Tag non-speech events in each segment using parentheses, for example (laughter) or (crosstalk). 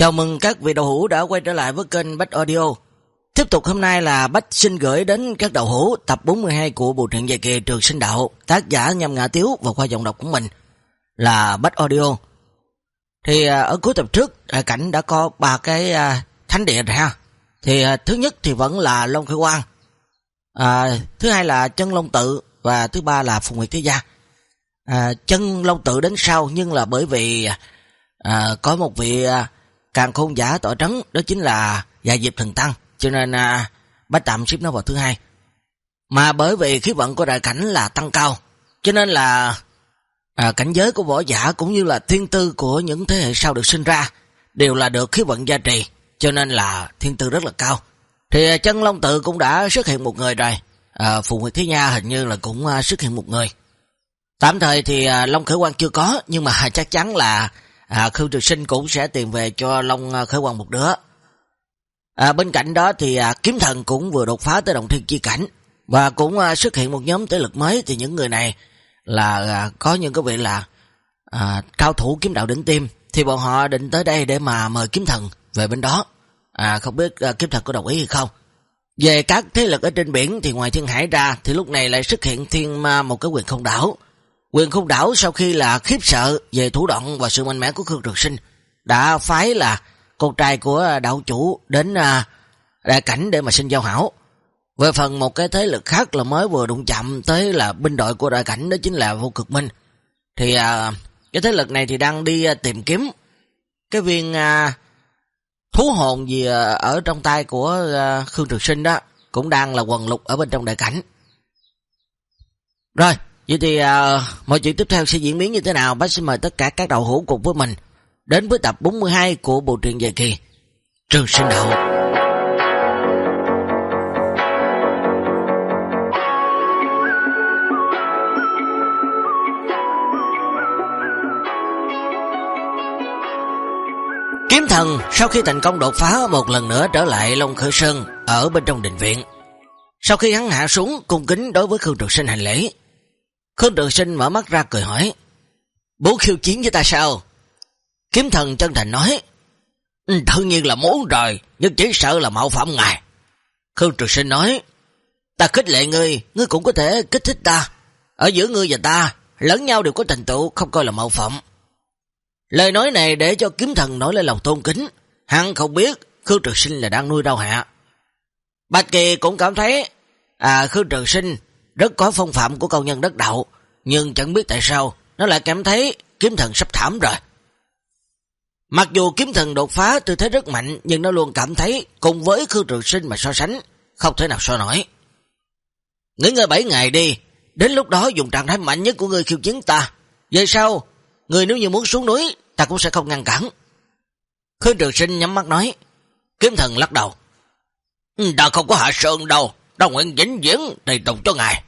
Chào mừng các vị đầu hữu đã quay trở lại với kênh Bách Audio. Tiếp tục hôm nay là Bách xin gửi đến các đầu hữu tập 42 của bộ truyện dài kỳ Trường Sinh Đạo, tác giả Nhâm Ngã Tiếu và qua giọng đọc của mình là Bách Audio. Thì à, ở cuối tập trước, à, cảnh đã có ba cái à, thánh địa rồi ha. Thì thứ nhất thì vẫn là Long Khởi Quang, à, thứ hai là Chân Long Tự và thứ ba là Phùng Nguyệt Thế Gia. À, chân Long Tự đến sau nhưng là bởi vì à, có một vị à, càng khôn giả tỏ trấn đó chính là Dạ Diệp Thần Tăng cho nên à, bách tạm ship nó vào thứ hai. Mà bởi vì khí vận của đại cảnh là tăng cao cho nên là à, cảnh giới của võ giả cũng như là thiên tư của những thế hệ sau được sinh ra đều là được khí vận gia trì cho nên là thiên tư rất là cao. Thì à, chân Long Tự cũng đã xuất hiện một người rồi. À, Phù Nguyệt Thế Nha hình như là cũng à, xuất hiện một người. Tạm thời thì à, Long Khởi Quang chưa có nhưng mà (laughs) chắc chắn là à, Khương Trực Sinh cũng sẽ tìm về cho Long à, Khởi Quang một đứa. À, bên cạnh đó thì à, Kiếm Thần cũng vừa đột phá tới Động Thiên Chi Cảnh và cũng à, xuất hiện một nhóm tế lực mới thì những người này là à, có những cái vị là à, cao thủ kiếm đạo đỉnh tim thì bọn họ định tới đây để mà mời Kiếm Thần về bên đó. À, không biết à, Kiếm Thần có đồng ý hay không? Về các thế lực ở trên biển thì ngoài thiên hải ra thì lúc này lại xuất hiện thiên ma một cái quyền không đảo. Quyền không đảo sau khi là khiếp sợ về thủ đoạn và sự mạnh mẽ của Khương Trường Sinh đã phái là con trai của à, đạo chủ đến à, đại cảnh để mà xin giao hảo. Về phần một cái thế lực khác là mới vừa đụng chạm tới là binh đội của đại cảnh đó chính là vô cực minh. Thì à, cái thế lực này thì đang đi à, tìm kiếm cái viên thú hồn gì ở trong tay của Khương Trường Sinh đó cũng đang là quần lục ở bên trong đại cảnh. Rồi, vậy thì uh, mọi chuyện tiếp theo sẽ diễn biến như thế nào? Bác xin mời tất cả các đầu hữu cùng với mình đến với tập 42 của bộ truyện dài kỳ Trường Sinh Đạo. Kiếm thần sau khi thành công đột phá một lần nữa trở lại Long Khởi Sơn ở bên trong đình viện. Sau khi hắn hạ xuống cung kính đối với Khương Trường Sinh hành lễ, Khương Trường Sinh mở mắt ra cười hỏi, Bố khiêu chiến với ta sao? Kiếm thần chân thành nói, ừ, Tự nhiên là muốn rồi, nhưng chỉ sợ là mạo phạm ngài. Khương Trường Sinh nói, Ta khích lệ ngươi, ngươi cũng có thể kích thích ta. Ở giữa ngươi và ta, lẫn nhau đều có thành tựu, không coi là mạo phạm. Lời nói này để cho kiếm thần nổi lên lòng tôn kính. Hắn không biết Khương Trường Sinh là đang nuôi đau hạ. Bạch Kỳ cũng cảm thấy à, Khương Trường Sinh rất có phong phạm của câu nhân đất đạo, nhưng chẳng biết tại sao nó lại cảm thấy kiếm thần sắp thảm rồi. Mặc dù kiếm thần đột phá tư thế rất mạnh, nhưng nó luôn cảm thấy cùng với Khương Trường Sinh mà so sánh, không thể nào so nổi. Nghỉ ngơi 7 ngày đi, đến lúc đó dùng trạng thái mạnh nhất của người khiêu chiến ta. Về sau, người nếu như muốn xuống núi, ta cũng sẽ không ngăn cản. Khương Trường Sinh nhắm mắt nói, kiếm thần lắc đầu. Ừ, ta không có hạ sơn đâu, Đồng nguyện vĩnh viễn đầy tụng cho ngài.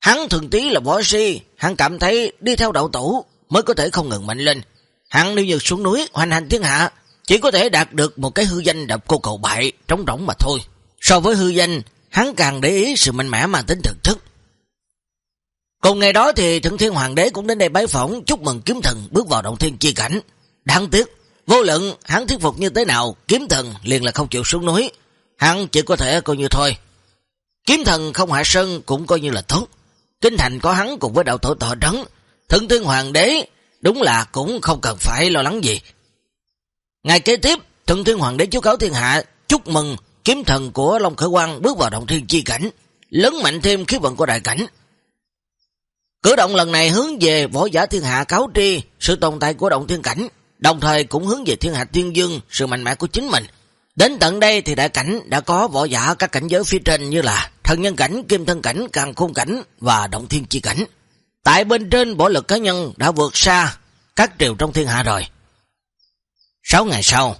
Hắn thường tí là võ si, hắn cảm thấy đi theo đạo tủ mới có thể không ngừng mạnh lên. Hắn nếu như xuống núi hoành hành thiên hạ, chỉ có thể đạt được một cái hư danh đập cô cầu bại trống rỗng mà thôi. So với hư danh, hắn càng để ý sự mạnh mẽ mang tính thực thức. Cùng ngày đó thì Thượng Thiên Hoàng đế cũng đến đây bái phỏng chúc mừng kiếm thần bước vào động thiên chi cảnh. Đáng tiếc, vô luận hắn thuyết phục như thế nào, kiếm thần liền là không chịu xuống núi. Hắn chỉ có thể coi như thôi. Kiếm thần không hạ sơn cũng coi như là tốt. Kinh thành có hắn cùng với đạo tổ tọa trấn. Thượng Thiên Hoàng đế đúng là cũng không cần phải lo lắng gì. Ngày kế tiếp, Thượng Thiên Hoàng đế chú cáo thiên hạ chúc mừng kiếm thần của Long Khởi Quang bước vào động thiên chi cảnh, lớn mạnh thêm khí vận của đại cảnh. Cử động lần này hướng về võ giả thiên hạ cáo tri sự tồn tại của động thiên cảnh, đồng thời cũng hướng về thiên hạ thiên dương sự mạnh mẽ của chính mình. Đến tận đây thì đại cảnh đã có võ giả các cảnh giới phía trên như là thần nhân cảnh, kim thân cảnh, càng khôn cảnh và động thiên chi cảnh. Tại bên trên võ lực cá nhân đã vượt xa các triều trong thiên hạ rồi. Sáu ngày sau,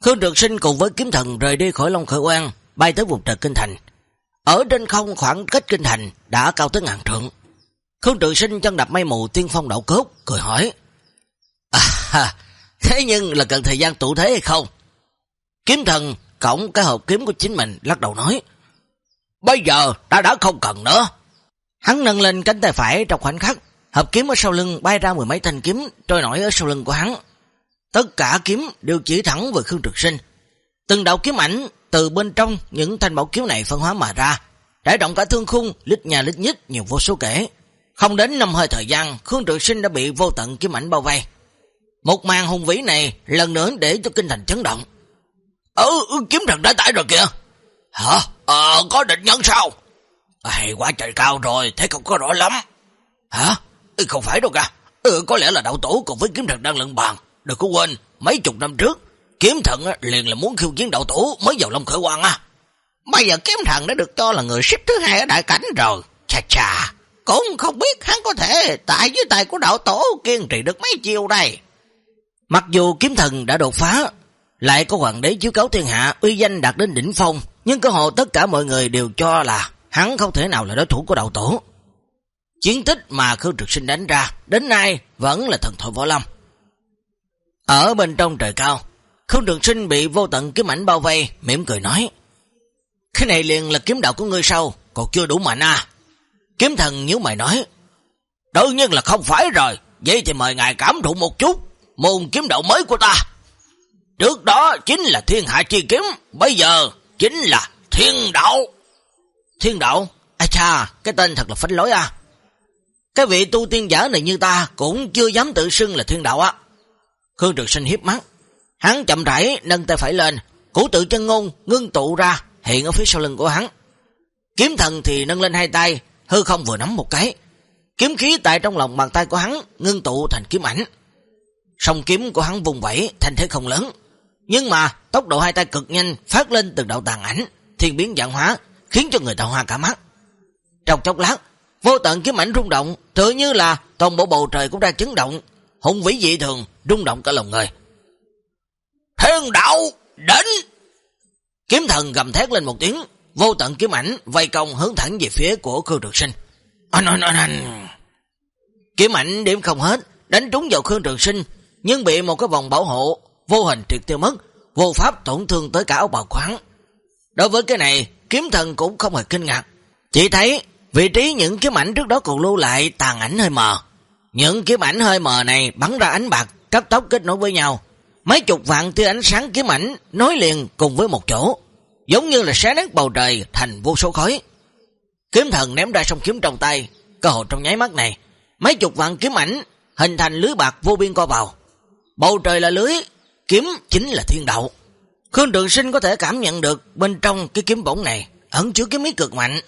Khương Trực Sinh cùng với kiếm thần rời đi khỏi Long Khởi Quang, bay tới vùng trời Kinh Thành. Ở trên không khoảng cách Kinh Thành đã cao tới ngàn trượng. Khương Trực Sinh chân đập mây mù tiên phong đậu cốt, cười hỏi. À, thế nhưng là cần thời gian tụ thế hay không? Kiếm thần cổng cái hộp kiếm của chính mình lắc đầu nói. Bây giờ ta đã không cần nữa. Hắn nâng lên cánh tay phải trong khoảnh khắc, hộp kiếm ở sau lưng bay ra mười mấy thanh kiếm trôi nổi ở sau lưng của hắn. Tất cả kiếm đều chỉ thẳng về Khương Trực Sinh. Từng đạo kiếm ảnh từ bên trong những thanh bảo kiếm này phân hóa mà ra, trải động cả thương khung, lít nhà lít nhít nhiều vô số kể. Không đến năm hơi thời gian, Khương Trực Sinh đã bị vô tận kiếm ảnh bao vây. Một màn hùng vĩ này lần nữa để cho kinh thành chấn động. Ừ, kiếm thần đã tải rồi kìa. Hả? Ờ, có định nhân sao? À, hay quá trời cao rồi, thế không có rõ lắm. Hả? Ừ, không phải đâu cả. Ừ, có lẽ là đạo tổ cùng với kiếm thần đang lận bàn. Đừng có quên, mấy chục năm trước, kiếm thần liền là muốn khiêu chiến đạo tổ mới vào Long Khởi Quang á. Bây giờ kiếm thần đã được cho là người xếp thứ hai ở đại cảnh rồi. Chà chà, cũng không biết hắn có thể tại dưới tay của đạo tổ kiên trì được mấy chiêu đây. Mặc dù kiếm thần đã đột phá, lại có hoàng đế chiếu cấu thiên hạ uy danh đạt đến đỉnh phong, nhưng cơ hồ tất cả mọi người đều cho là hắn không thể nào là đối thủ của đầu tổ. Chiến tích mà Khương Trực Sinh đánh ra, đến nay vẫn là thần thoại võ lâm. Ở bên trong trời cao, Khương Trực Sinh bị vô tận kiếm ảnh bao vây, mỉm cười nói, Cái này liền là kiếm đạo của ngươi sau còn chưa đủ mạnh à. Kiếm thần nhíu mày nói, đương nhiên là không phải rồi, vậy thì mời ngài cảm thụ một chút, môn kiếm đạo mới của ta. Trước đó chính là thiên hạ chi kiếm, bây giờ chính là thiên đạo. Thiên đạo? Ây cha, cái tên thật là phách lối à. Cái vị tu tiên giả này như ta cũng chưa dám tự xưng là thiên đạo á. Khương Trực Sinh hiếp mắt. Hắn chậm rãi nâng tay phải lên, củ tự chân ngôn ngưng tụ ra hiện ở phía sau lưng của hắn. Kiếm thần thì nâng lên hai tay, hư không vừa nắm một cái. Kiếm khí tại trong lòng bàn tay của hắn ngưng tụ thành kiếm ảnh. Song kiếm của hắn vùng vẫy thành thế không lớn. Nhưng mà tốc độ hai tay cực nhanh phát lên từng đạo tàn ảnh, thiên biến dạng hóa, khiến cho người ta hoa cả mắt. Trong chốc lát, vô tận kiếm ảnh rung động, tự như là toàn bộ bầu trời cũng đang chấn động, hùng vĩ dị thường, rung động cả lòng người. Thiên đạo, đến! Kiếm thần gầm thét lên một tiếng, vô tận kiếm ảnh vây công hướng thẳng về phía của Khương Trường Sinh. Anh anh anh anh! Kiếm ảnh điểm không hết, đánh trúng vào Khương Trường Sinh, nhưng bị một cái vòng bảo hộ vô hình triệt tiêu mất, vô pháp tổn thương tới cả ốc bào khoáng. Đối với cái này, kiếm thần cũng không hề kinh ngạc. Chỉ thấy vị trí những kiếm ảnh trước đó còn lưu lại tàn ảnh hơi mờ. Những kiếm ảnh hơi mờ này bắn ra ánh bạc, cấp tốc kết nối với nhau. Mấy chục vạn tia ánh sáng kiếm ảnh nối liền cùng với một chỗ, giống như là xé nát bầu trời thành vô số khói. Kiếm thần ném ra sông kiếm trong tay, cơ hội trong nháy mắt này, mấy chục vạn kiếm ảnh hình thành lưới bạc vô biên co vào. Bầu trời là lưới, kiếm chính là thiên đạo. Khương Trường Sinh có thể cảm nhận được bên trong cái kiếm bổng này ẩn chứa kiếm ý cực mạnh.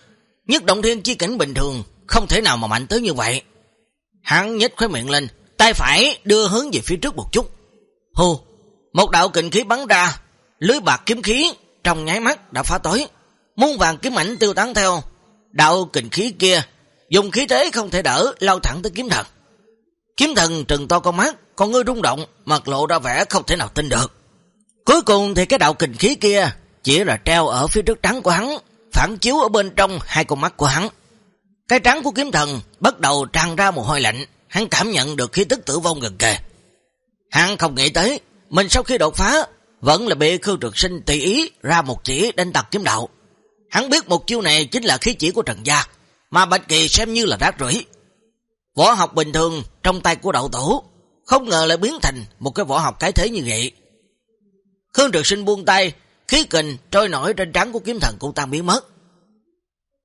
Nhất động thiên chi cảnh bình thường không thể nào mà mạnh tới như vậy. Hắn nhếch khóe miệng lên, tay phải đưa hướng về phía trước một chút. Hù, một đạo kình khí bắn ra, lưới bạc kiếm khí trong nháy mắt đã phá tối. Muôn vàng kiếm ảnh tiêu tán theo. Đạo kình khí kia dùng khí thế không thể đỡ lao thẳng tới kiếm thần. Kiếm thần trừng to con mắt, con ngươi rung động, mặt lộ ra vẻ không thể nào tin được. Cuối cùng thì cái đạo kình khí kia chỉ là treo ở phía trước trắng của hắn, phản chiếu ở bên trong hai con mắt của hắn. Cái trắng của kiếm thần bắt đầu tràn ra một hôi lạnh, hắn cảm nhận được khí tức tử vong gần kề. Hắn không nghĩ tới, mình sau khi đột phá, vẫn là bị Khương Trực Sinh tùy ý ra một chỉ đánh tặc kiếm đạo. Hắn biết một chiêu này chính là khí chỉ của Trần Gia, mà Bạch Kỳ xem như là rác rưởi. Võ học bình thường trong tay của đậu tổ, không ngờ lại biến thành một cái võ học cái thế như vậy. Khương Trực Sinh buông tay, khí kình trôi nổi trên trắng của kiếm thần cũng tan biến mất.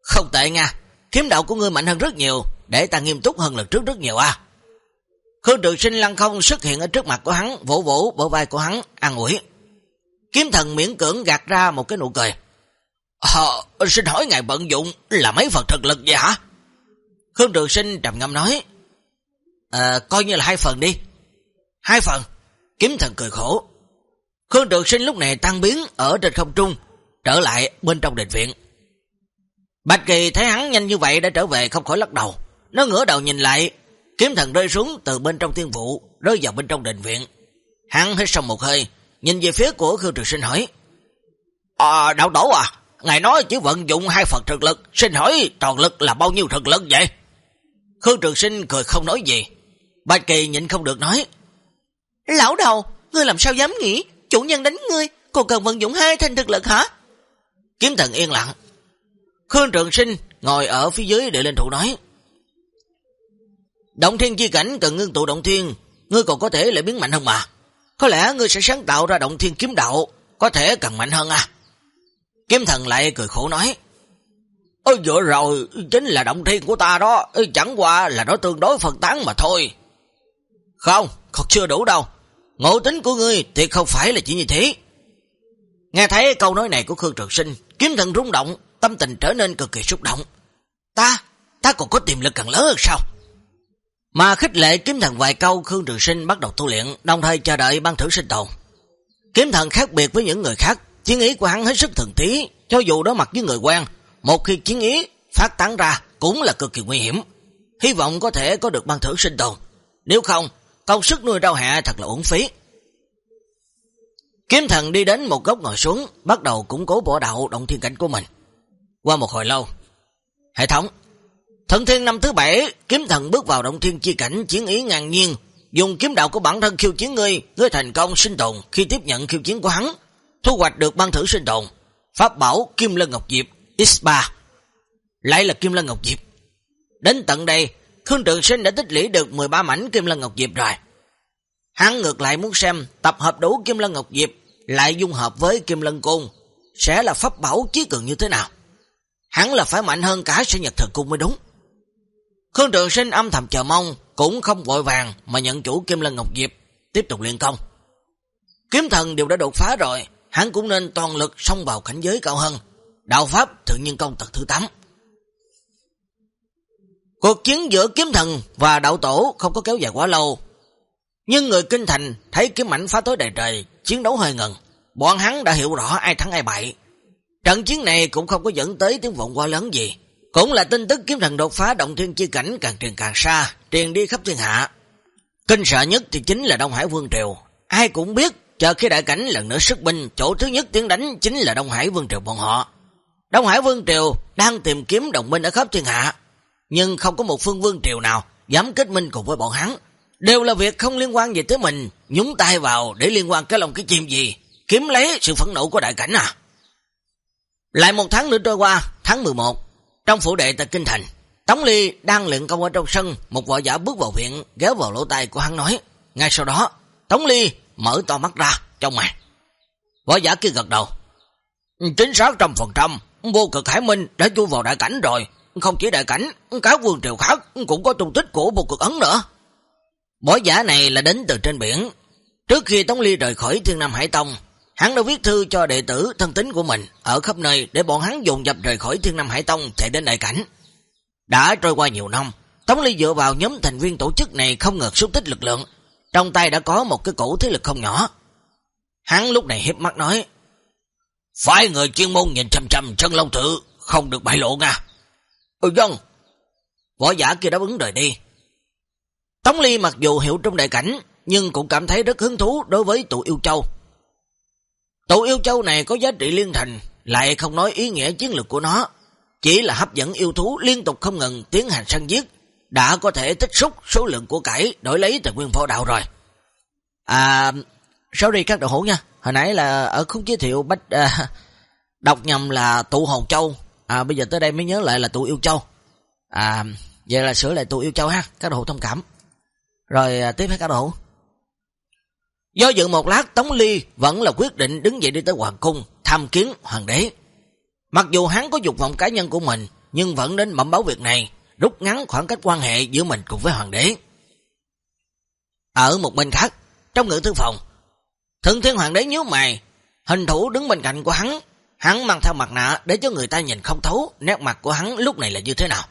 Không tệ nha, kiếm đạo của ngươi mạnh hơn rất nhiều, để ta nghiêm túc hơn lần trước rất nhiều à. Khương Trực Sinh lăng không xuất hiện ở trước mặt của hắn, vỗ vỗ bờ vai của hắn, an ủi. Kiếm thần miễn cưỡng gạt ra một cái nụ cười. Ờ, xin hỏi ngài bận dụng là mấy phần thực lực vậy hả? Khương Trường Sinh trầm ngâm nói. À, coi như là hai phần đi. Hai phần. Kiếm thần cười khổ. Khương Trường Sinh lúc này tăng biến ở trên không trung, trở lại bên trong đền viện. Bạch Kỳ thấy hắn nhanh như vậy đã trở về không khỏi lắc đầu. Nó ngửa đầu nhìn lại, kiếm thần rơi xuống từ bên trong thiên vụ, rơi vào bên trong đền viện. Hắn hít xong một hơi, nhìn về phía của Khương Trường Sinh hỏi. À, đạo tổ à, ngài nói chỉ vận dụng hai phần thực lực, xin hỏi toàn lực là bao nhiêu thực lực vậy? Khương Trường Sinh cười không nói gì. Bạch Kỳ nhịn không được nói. Lão đầu, ngươi làm sao dám nghĩ chủ nhân đánh ngươi, còn cần vận dụng hai thanh thực lực hả? Kiếm thần yên lặng. Khương Trường Sinh ngồi ở phía dưới để lên thủ nói. Động thiên chi cảnh cần ngưng tụ động thiên, ngươi còn có thể lại biến mạnh hơn mà. có lẽ ngươi sẽ sáng tạo ra động thiên kiếm đạo, có thể càng mạnh hơn à. Kiếm thần lại cười khổ nói, Ôi vừa rồi, chính là động thiên của ta đó, chẳng qua là nó tương đối phân tán mà thôi. Không, còn chưa đủ đâu. Ngộ tính của ngươi thì không phải là chỉ như thế. Nghe thấy câu nói này của Khương Trường Sinh, kiếm thần rung động, tâm tình trở nên cực kỳ xúc động. Ta, ta còn có tiềm lực càng lớn hơn sao? Mà khích lệ kiếm thần vài câu Khương Trường Sinh bắt đầu tu luyện, đồng thời chờ đợi ban thử sinh tồn. Kiếm thần khác biệt với những người khác, chiến ý của hắn hết sức thần tí, cho dù đối mặt với người quen, một khi chiến ý phát tán ra cũng là cực kỳ nguy hiểm. Hy vọng có thể có được ban thử sinh tồn. Nếu không, công sức nuôi rau hạ thật là uổng phí. Kiếm thần đi đến một góc ngồi xuống, bắt đầu củng cố bộ đạo động thiên cảnh của mình. Qua một hồi lâu, hệ thống, thần thiên năm thứ bảy, kiếm thần bước vào động thiên chi cảnh chiến ý ngang nhiên, dùng kiếm đạo của bản thân khiêu chiến ngươi, ngươi thành công sinh tồn khi tiếp nhận khiêu chiến của hắn, thu hoạch được ban thử sinh tồn, pháp bảo Kim Lân Ngọc Diệp X3. Lại là Kim Lân Ngọc Diệp. Đến tận đây, Khương Trường Sinh đã tích lũy được 13 mảnh Kim Lân Ngọc Diệp rồi. Hắn ngược lại muốn xem tập hợp đủ Kim Lân Ngọc Diệp lại dung hợp với Kim Lân Cung sẽ là pháp bảo chí cường như thế nào. Hắn là phải mạnh hơn cả sinh nhật thần cung mới đúng. Khương Trường Sinh âm thầm chờ mong cũng không vội vàng mà nhận chủ Kim Lân Ngọc Diệp tiếp tục liên công. Kiếm thần đều đã đột phá rồi, hắn cũng nên toàn lực xông vào cảnh giới cao hơn. Đạo Pháp Thượng Nhân Công tật thứ 8 Cuộc chiến giữa kiếm thần và đạo tổ không có kéo dài quá lâu. Nhưng người kinh thành thấy kiếm mảnh phá tối đầy trời, chiến đấu hơi ngần. Bọn hắn đã hiểu rõ ai thắng ai bại. Trận chiến này cũng không có dẫn tới tiếng vọng quá lớn gì. Cũng là tin tức kiếm thần đột phá động thiên chi cảnh càng truyền càng xa, truyền đi khắp thiên hạ. Kinh sợ nhất thì chính là Đông Hải Vương Triều. Ai cũng biết, chờ khi đại cảnh lần nữa sức binh, chỗ thứ nhất tiến đánh chính là Đông Hải Vương Triều bọn họ. Đông Hải Vương Triều đang tìm kiếm đồng minh ở khắp thiên hạ, nhưng không có một phương Vương Triều nào dám kết minh cùng với bọn hắn. Đều là việc không liên quan gì tới mình, nhúng tay vào để liên quan cái lòng cái chim gì, kiếm lấy sự phẫn nộ của đại cảnh à. Lại một tháng nữa trôi qua, tháng 11, trong phủ đệ tại Kinh Thành, Tống Ly đang luyện công ở trong sân, một võ giả bước vào viện, ghéo vào lỗ tay của hắn nói. Ngay sau đó, Tống Ly mở to mắt ra, trong màn. Võ giả kia gật đầu. Chính xác trăm phần trăm, vô cực hải minh đã chui vào đại cảnh rồi. Không chỉ đại cảnh, cả vương triều khác cũng có tung tích của vô cực ấn nữa. Bói giả này là đến từ trên biển. Trước khi Tống Ly rời khỏi Thiên Nam Hải Tông, hắn đã viết thư cho đệ tử thân tính của mình ở khắp nơi để bọn hắn dồn dập rời khỏi Thiên Nam Hải Tông chạy đến đại cảnh. Đã trôi qua nhiều năm, Tống Ly dựa vào nhóm thành viên tổ chức này không ngợt xúc tích lực lượng. Trong tay đã có một cái cổ thế lực không nhỏ. Hắn lúc này hiếp mắt nói, phải người chuyên môn nhìn chăm chăm chân long tự, không được bại lộ nha. Ừ dân. Võ giả kia đáp ứng đời đi. Tống Ly mặc dù hiểu trong đại cảnh, nhưng cũng cảm thấy rất hứng thú đối với tụ yêu châu. Tụ yêu châu này có giá trị liên thành, lại không nói ý nghĩa chiến lược của nó. Chỉ là hấp dẫn yêu thú liên tục không ngừng tiến hành săn giết, đã có thể tích xúc số lượng của cải đổi lấy tài nguyên phó đạo rồi. À, đây các đội hữu nha, hồi nãy là ở khung giới thiệu bách à, (laughs) đọc nhầm là tụ hồn châu, à bây giờ tới đây mới nhớ lại là tụ yêu châu. À, vậy là sửa lại tụ yêu châu ha, các đồ thông cảm. Rồi à, tiếp hết các đồ. Do dự một lát Tống Ly vẫn là quyết định đứng dậy đi tới hoàng cung tham kiến hoàng đế. Mặc dù hắn có dục vọng cá nhân của mình, nhưng vẫn đến bẩm báo việc này, rút ngắn khoảng cách quan hệ giữa mình cùng với hoàng đế. Ở một bên khác, trong ngự thư phòng, Thượng thiên hoàng đế nhớ mày, hình thủ đứng bên cạnh của hắn, hắn mang theo mặt nạ để cho người ta nhìn không thấu nét mặt của hắn lúc này là như thế nào.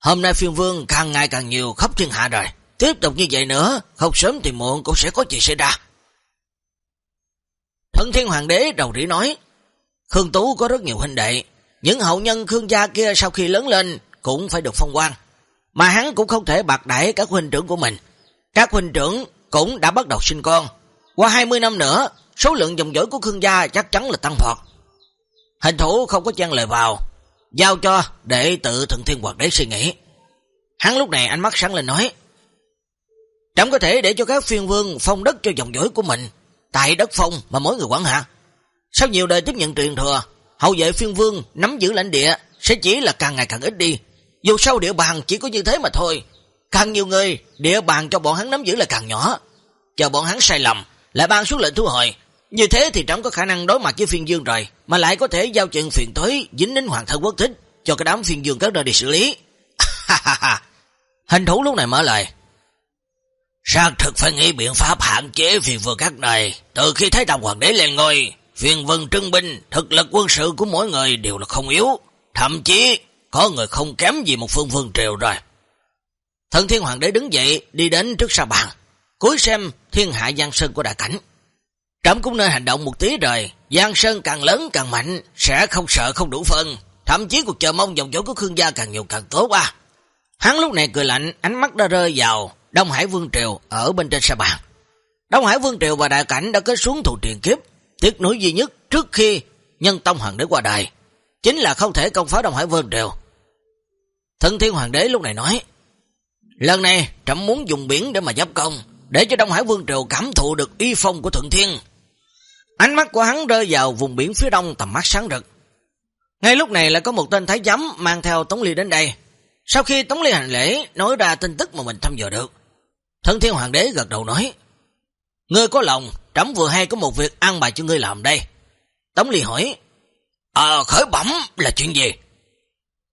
Hôm nay phiên vương càng ngày càng nhiều khắp thiên hạ rồi, tiếp tục như vậy nữa, không sớm thì muộn cũng sẽ có chuyện xảy ra. Thượng thiên hoàng đế đầu rỉ nói, Khương Tú có rất nhiều huynh đệ, những hậu nhân Khương gia kia sau khi lớn lên cũng phải được phong quan, mà hắn cũng không thể bạc đẩy các huynh trưởng của mình. Các huynh trưởng cũng đã bắt đầu sinh con. Qua 20 năm nữa, số lượng dòng dõi của Khương gia chắc chắn là tăng vọt. Hình thủ không có chen lời vào, giao cho để tự thần thiên hoạt đế suy nghĩ. Hắn lúc này ánh mắt sáng lên nói, Chẳng có thể để cho các phiên vương phong đất cho dòng dõi của mình, tại đất phong mà mỗi người quản hạ. Sau nhiều đời tiếp nhận truyền thừa, hậu vệ phiên vương nắm giữ lãnh địa sẽ chỉ là càng ngày càng ít đi. Dù sau địa bàn chỉ có như thế mà thôi, Càng nhiều người, địa bàn cho bọn hắn nắm giữ là càng nhỏ. chờ bọn hắn sai lầm, lại ban xuống lệnh thu hồi. Như thế thì trẫm có khả năng đối mặt với phiên dương rồi, mà lại có thể giao chuyện phiền tối dính đến hoàng thân quốc thích, cho cái đám phiên dương các nơi đi xử lý. (laughs) Hình thủ lúc này mở lời. Xác thực phải nghĩ biện pháp hạn chế phiền vừa các này. Từ khi Thái Tông Hoàng đế lên ngôi, phiền vân trưng binh, thực lực quân sự của mỗi người đều là không yếu. Thậm chí có người không kém gì một phương vương triều rồi. Thần thiên hoàng đế đứng dậy, đi đến trước sa bàn, cuối xem thiên hạ giang sơn của đại cảnh. Trẫm cũng nên hành động một tí rồi, giang sơn càng lớn càng mạnh, sẽ không sợ không đủ phân. Thậm chí cuộc chờ mong dòng dõi của Khương gia càng nhiều càng tốt à. Hắn lúc này cười lạnh, ánh mắt đã rơi vào Đông Hải Vương Triều ở bên trên sa bàn. Đông Hải Vương Triều và Đại Cảnh đã kết xuống thù truyền kiếp. Tiếc nối duy nhất trước khi nhân tông hoàng đế qua đời, chính là không thể công phá Đông Hải Vương Triều. thần thiên hoàng đế lúc này nói, lần này trẫm muốn dùng biển để mà giáp công, để cho Đông Hải Vương Triều cảm thụ được y phong của Thượng Thiên. Ánh mắt của hắn rơi vào vùng biển phía đông tầm mắt sáng rực. Ngay lúc này là có một tên thái giám mang theo Tống Ly đến đây. Sau khi Tống Ly hành lễ nói ra tin tức mà mình thăm dò được, Thượng thiên hoàng đế gật đầu nói, Ngươi có lòng, trẫm vừa hay có một việc ăn bài cho ngươi làm đây. Tống Ly hỏi, Ờ, khởi bẩm là chuyện gì?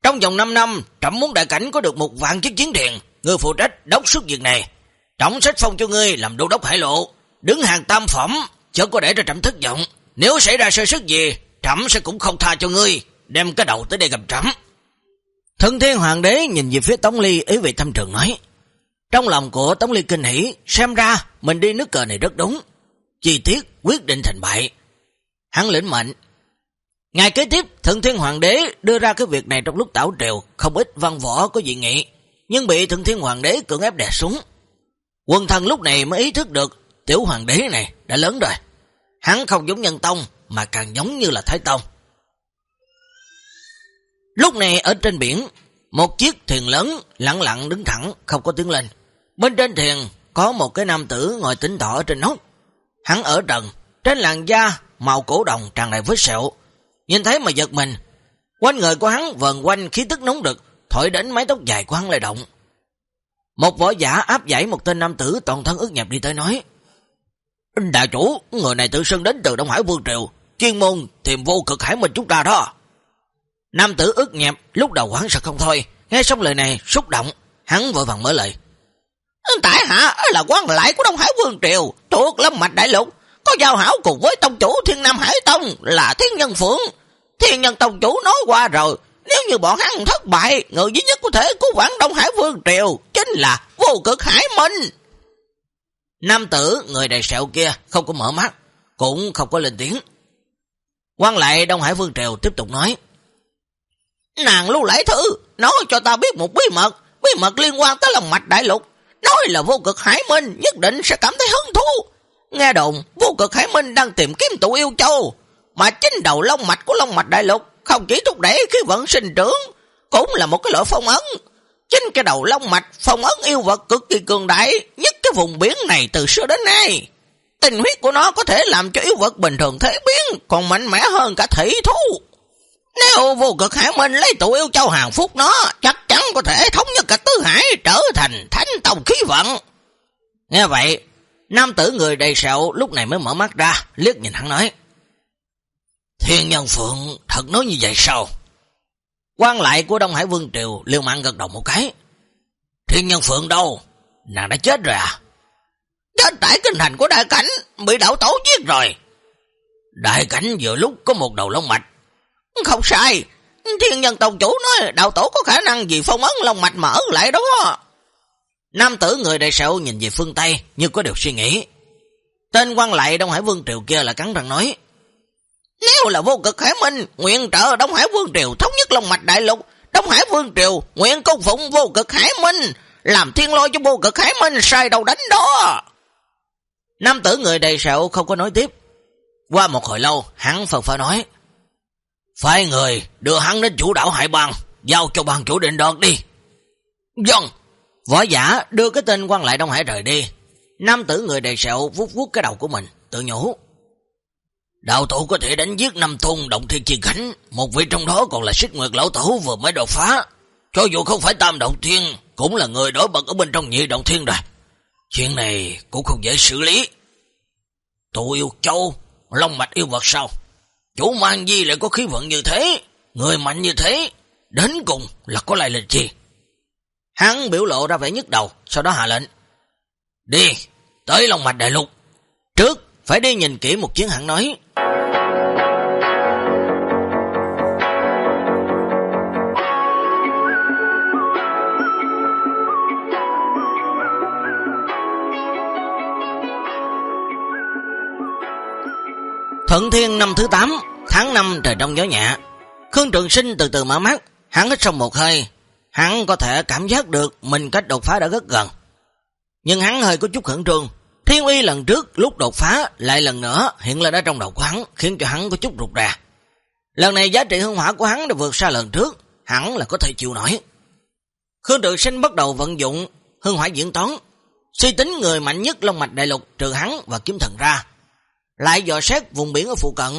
Trong vòng 5 năm, trẫm muốn đại cảnh có được một vạn chiếc chiến thuyền, ngươi phụ trách đốc xuất việc này. Trọng sách phong cho ngươi làm đô đốc hải lộ, đứng hàng tam phẩm, chớ có để cho trẫm thất vọng. Nếu xảy ra sơ sức gì, trẫm sẽ cũng không tha cho ngươi, đem cái đầu tới đây gặp trẫm. Thân thiên hoàng đế nhìn về phía Tống Ly ý vị thăm trường nói, trong lòng của Tống Ly kinh hỉ, xem ra mình đi nước cờ này rất đúng. Chi tiết quyết định thành bại. Hắn lĩnh mệnh. Ngày kế tiếp, Thượng Thiên Hoàng đế đưa ra cái việc này trong lúc tảo triều, không ít văn võ có dị nghị, nhưng bị Thượng Thiên Hoàng đế cưỡng ép đè xuống. Quân thần lúc này mới ý thức được tiểu hoàng đế này đã lớn rồi. Hắn không giống nhân tông, mà càng giống như là Thái Tông. Lúc này ở trên biển, một chiếc thuyền lớn lặng lặng đứng thẳng, không có tiếng lên. Bên trên thuyền có một cái nam tử ngồi tính thỏ ở trên nóc. Hắn ở trần, trên làn da màu cổ đồng tràn đầy vết sẹo. Nhìn thấy mà giật mình. Quanh người của hắn vần quanh khí tức nóng đực, thổi đến mái tóc dài của hắn lại động. Một võ giả áp giải một tên nam tử toàn thân ức nhập đi tới nói. Đại chủ, người này tự xưng đến từ Đông Hải Vương Triều, chuyên môn tìm vô cực hải mình chúng ta đó. Nam tử ức nhẹp, lúc đầu hắn sợ không thôi, nghe xong lời này, xúc động, hắn vội vàng mở lời. Tại hạ là quan lại của Đông Hải Vương Triều, thuộc Lâm Mạch Đại Lục, có giao hảo cùng với tông chủ Thiên Nam Hải Tông là Thiên Nhân Phượng. Thiên Nhân Tông chủ nói qua rồi, nếu như bọn hắn thất bại, người duy nhất có thể cứu vãn Đông Hải Vương Triều chính là vô cực Hải Minh. Nam tử, người đầy sẹo kia, không có mở mắt, cũng không có lên tiếng. quan lại Đông Hải Vương Triều tiếp tục nói, Nàng lưu lại thử, nói cho ta biết một bí mật, bí mật liên quan tới lòng mạch đại lục. Nói là vô cực Hải Minh nhất định sẽ cảm thấy hứng thú. Nghe đồn, vô cực Hải Minh đang tìm kiếm tụ yêu châu. Mà chính đầu lông mạch của lông mạch đại lục không chỉ thúc đẩy khí vận sinh trưởng, cũng là một cái loại phong ấn. Chính cái đầu lông mạch phong ấn yêu vật cực kỳ cường đại, nhất cái vùng biển này từ xưa đến nay. Tình huyết của nó có thể làm cho yêu vật bình thường thế biến, còn mạnh mẽ hơn cả thủy thú. Nếu vô cực hải minh lấy tụ yêu châu hàng phúc nó, chắc chắn có thể thống nhất cả tứ hải trở thành thánh tông khí vận. Nghe vậy, nam tử người đầy sẹo lúc này mới mở mắt ra, liếc nhìn hắn nói. Thiên nhân phượng thật nói như vậy sao? quan lại của Đông Hải Vương Triều liều mạng gật đầu một cái. Thiên nhân phượng đâu? Nàng đã chết rồi à? Chết tại kinh thành của đại cảnh, bị đảo tổ giết rồi. Đại cảnh vừa lúc có một đầu lông mạch, không sai, thiên nhân tông chủ nói đạo tổ có khả năng gì phong ấn lông mạch mở lại đó. Nam tử người đại sẹo nhìn về phương Tây như có điều suy nghĩ. Tên quan lại Đông Hải Vương Triều kia là cắn răng nói. Nếu là vô cực Hải Minh, nguyện trợ Đông Hải Vương Triều thống nhất lòng mạch đại lục, Đông Hải Vương Triều nguyện công phụng vô cực Hải Minh, làm thiên lôi cho vô cực Hải Minh sai đầu đánh đó. Nam tử người đầy sẹo không có nói tiếp. Qua một hồi lâu, hắn phần phải nói. Phải người đưa hắn đến chủ đảo Hải Bang, giao cho bàn chủ định đoạt đi. Dân, võ giả đưa cái tên quan lại Đông Hải rời đi. Nam tử người đầy sẹo vút vút cái đầu của mình, tự nhủ. Đạo tổ có thể đánh giết năm tôn động thiên chi cảnh, một vị trong đó còn là xích nguyệt lão tổ vừa mới đột phá. Cho dù không phải tam động thiên, cũng là người đối bật ở bên trong nhị động thiên rồi. Chuyện này cũng không dễ xử lý. Tụ yêu châu, long mạch yêu vật sao? Chủ mang gì lại có khí vận như thế? Người mạnh như thế, đến cùng là có lại lịch gì? Hắn biểu lộ ra vẻ nhức đầu, sau đó hạ lệnh. Đi, tới Long Mạch Đại Lục. Trước, phải đi nhìn kỹ một chiến hãng nói. Thuận thiên năm thứ 8, tháng 5 trời đông gió nhẹ. Khương Trường Sinh từ từ mở mắt, hắn hít xong một hơi, hắn có thể cảm giác được mình cách đột phá đã rất gần. Nhưng hắn hơi có chút khẩn trương, thiên uy lần trước lúc đột phá lại lần nữa hiện lên ở trong đầu của hắn, khiến cho hắn có chút rụt rà. Lần này giá trị hương hỏa của hắn đã vượt xa lần trước, hắn là có thể chịu nổi. Khương Trường Sinh bắt đầu vận dụng hương hỏa diễn toán, suy tính người mạnh nhất Long Mạch Đại Lục trừ hắn và kiếm thần ra, lại dò xét vùng biển ở phụ cận,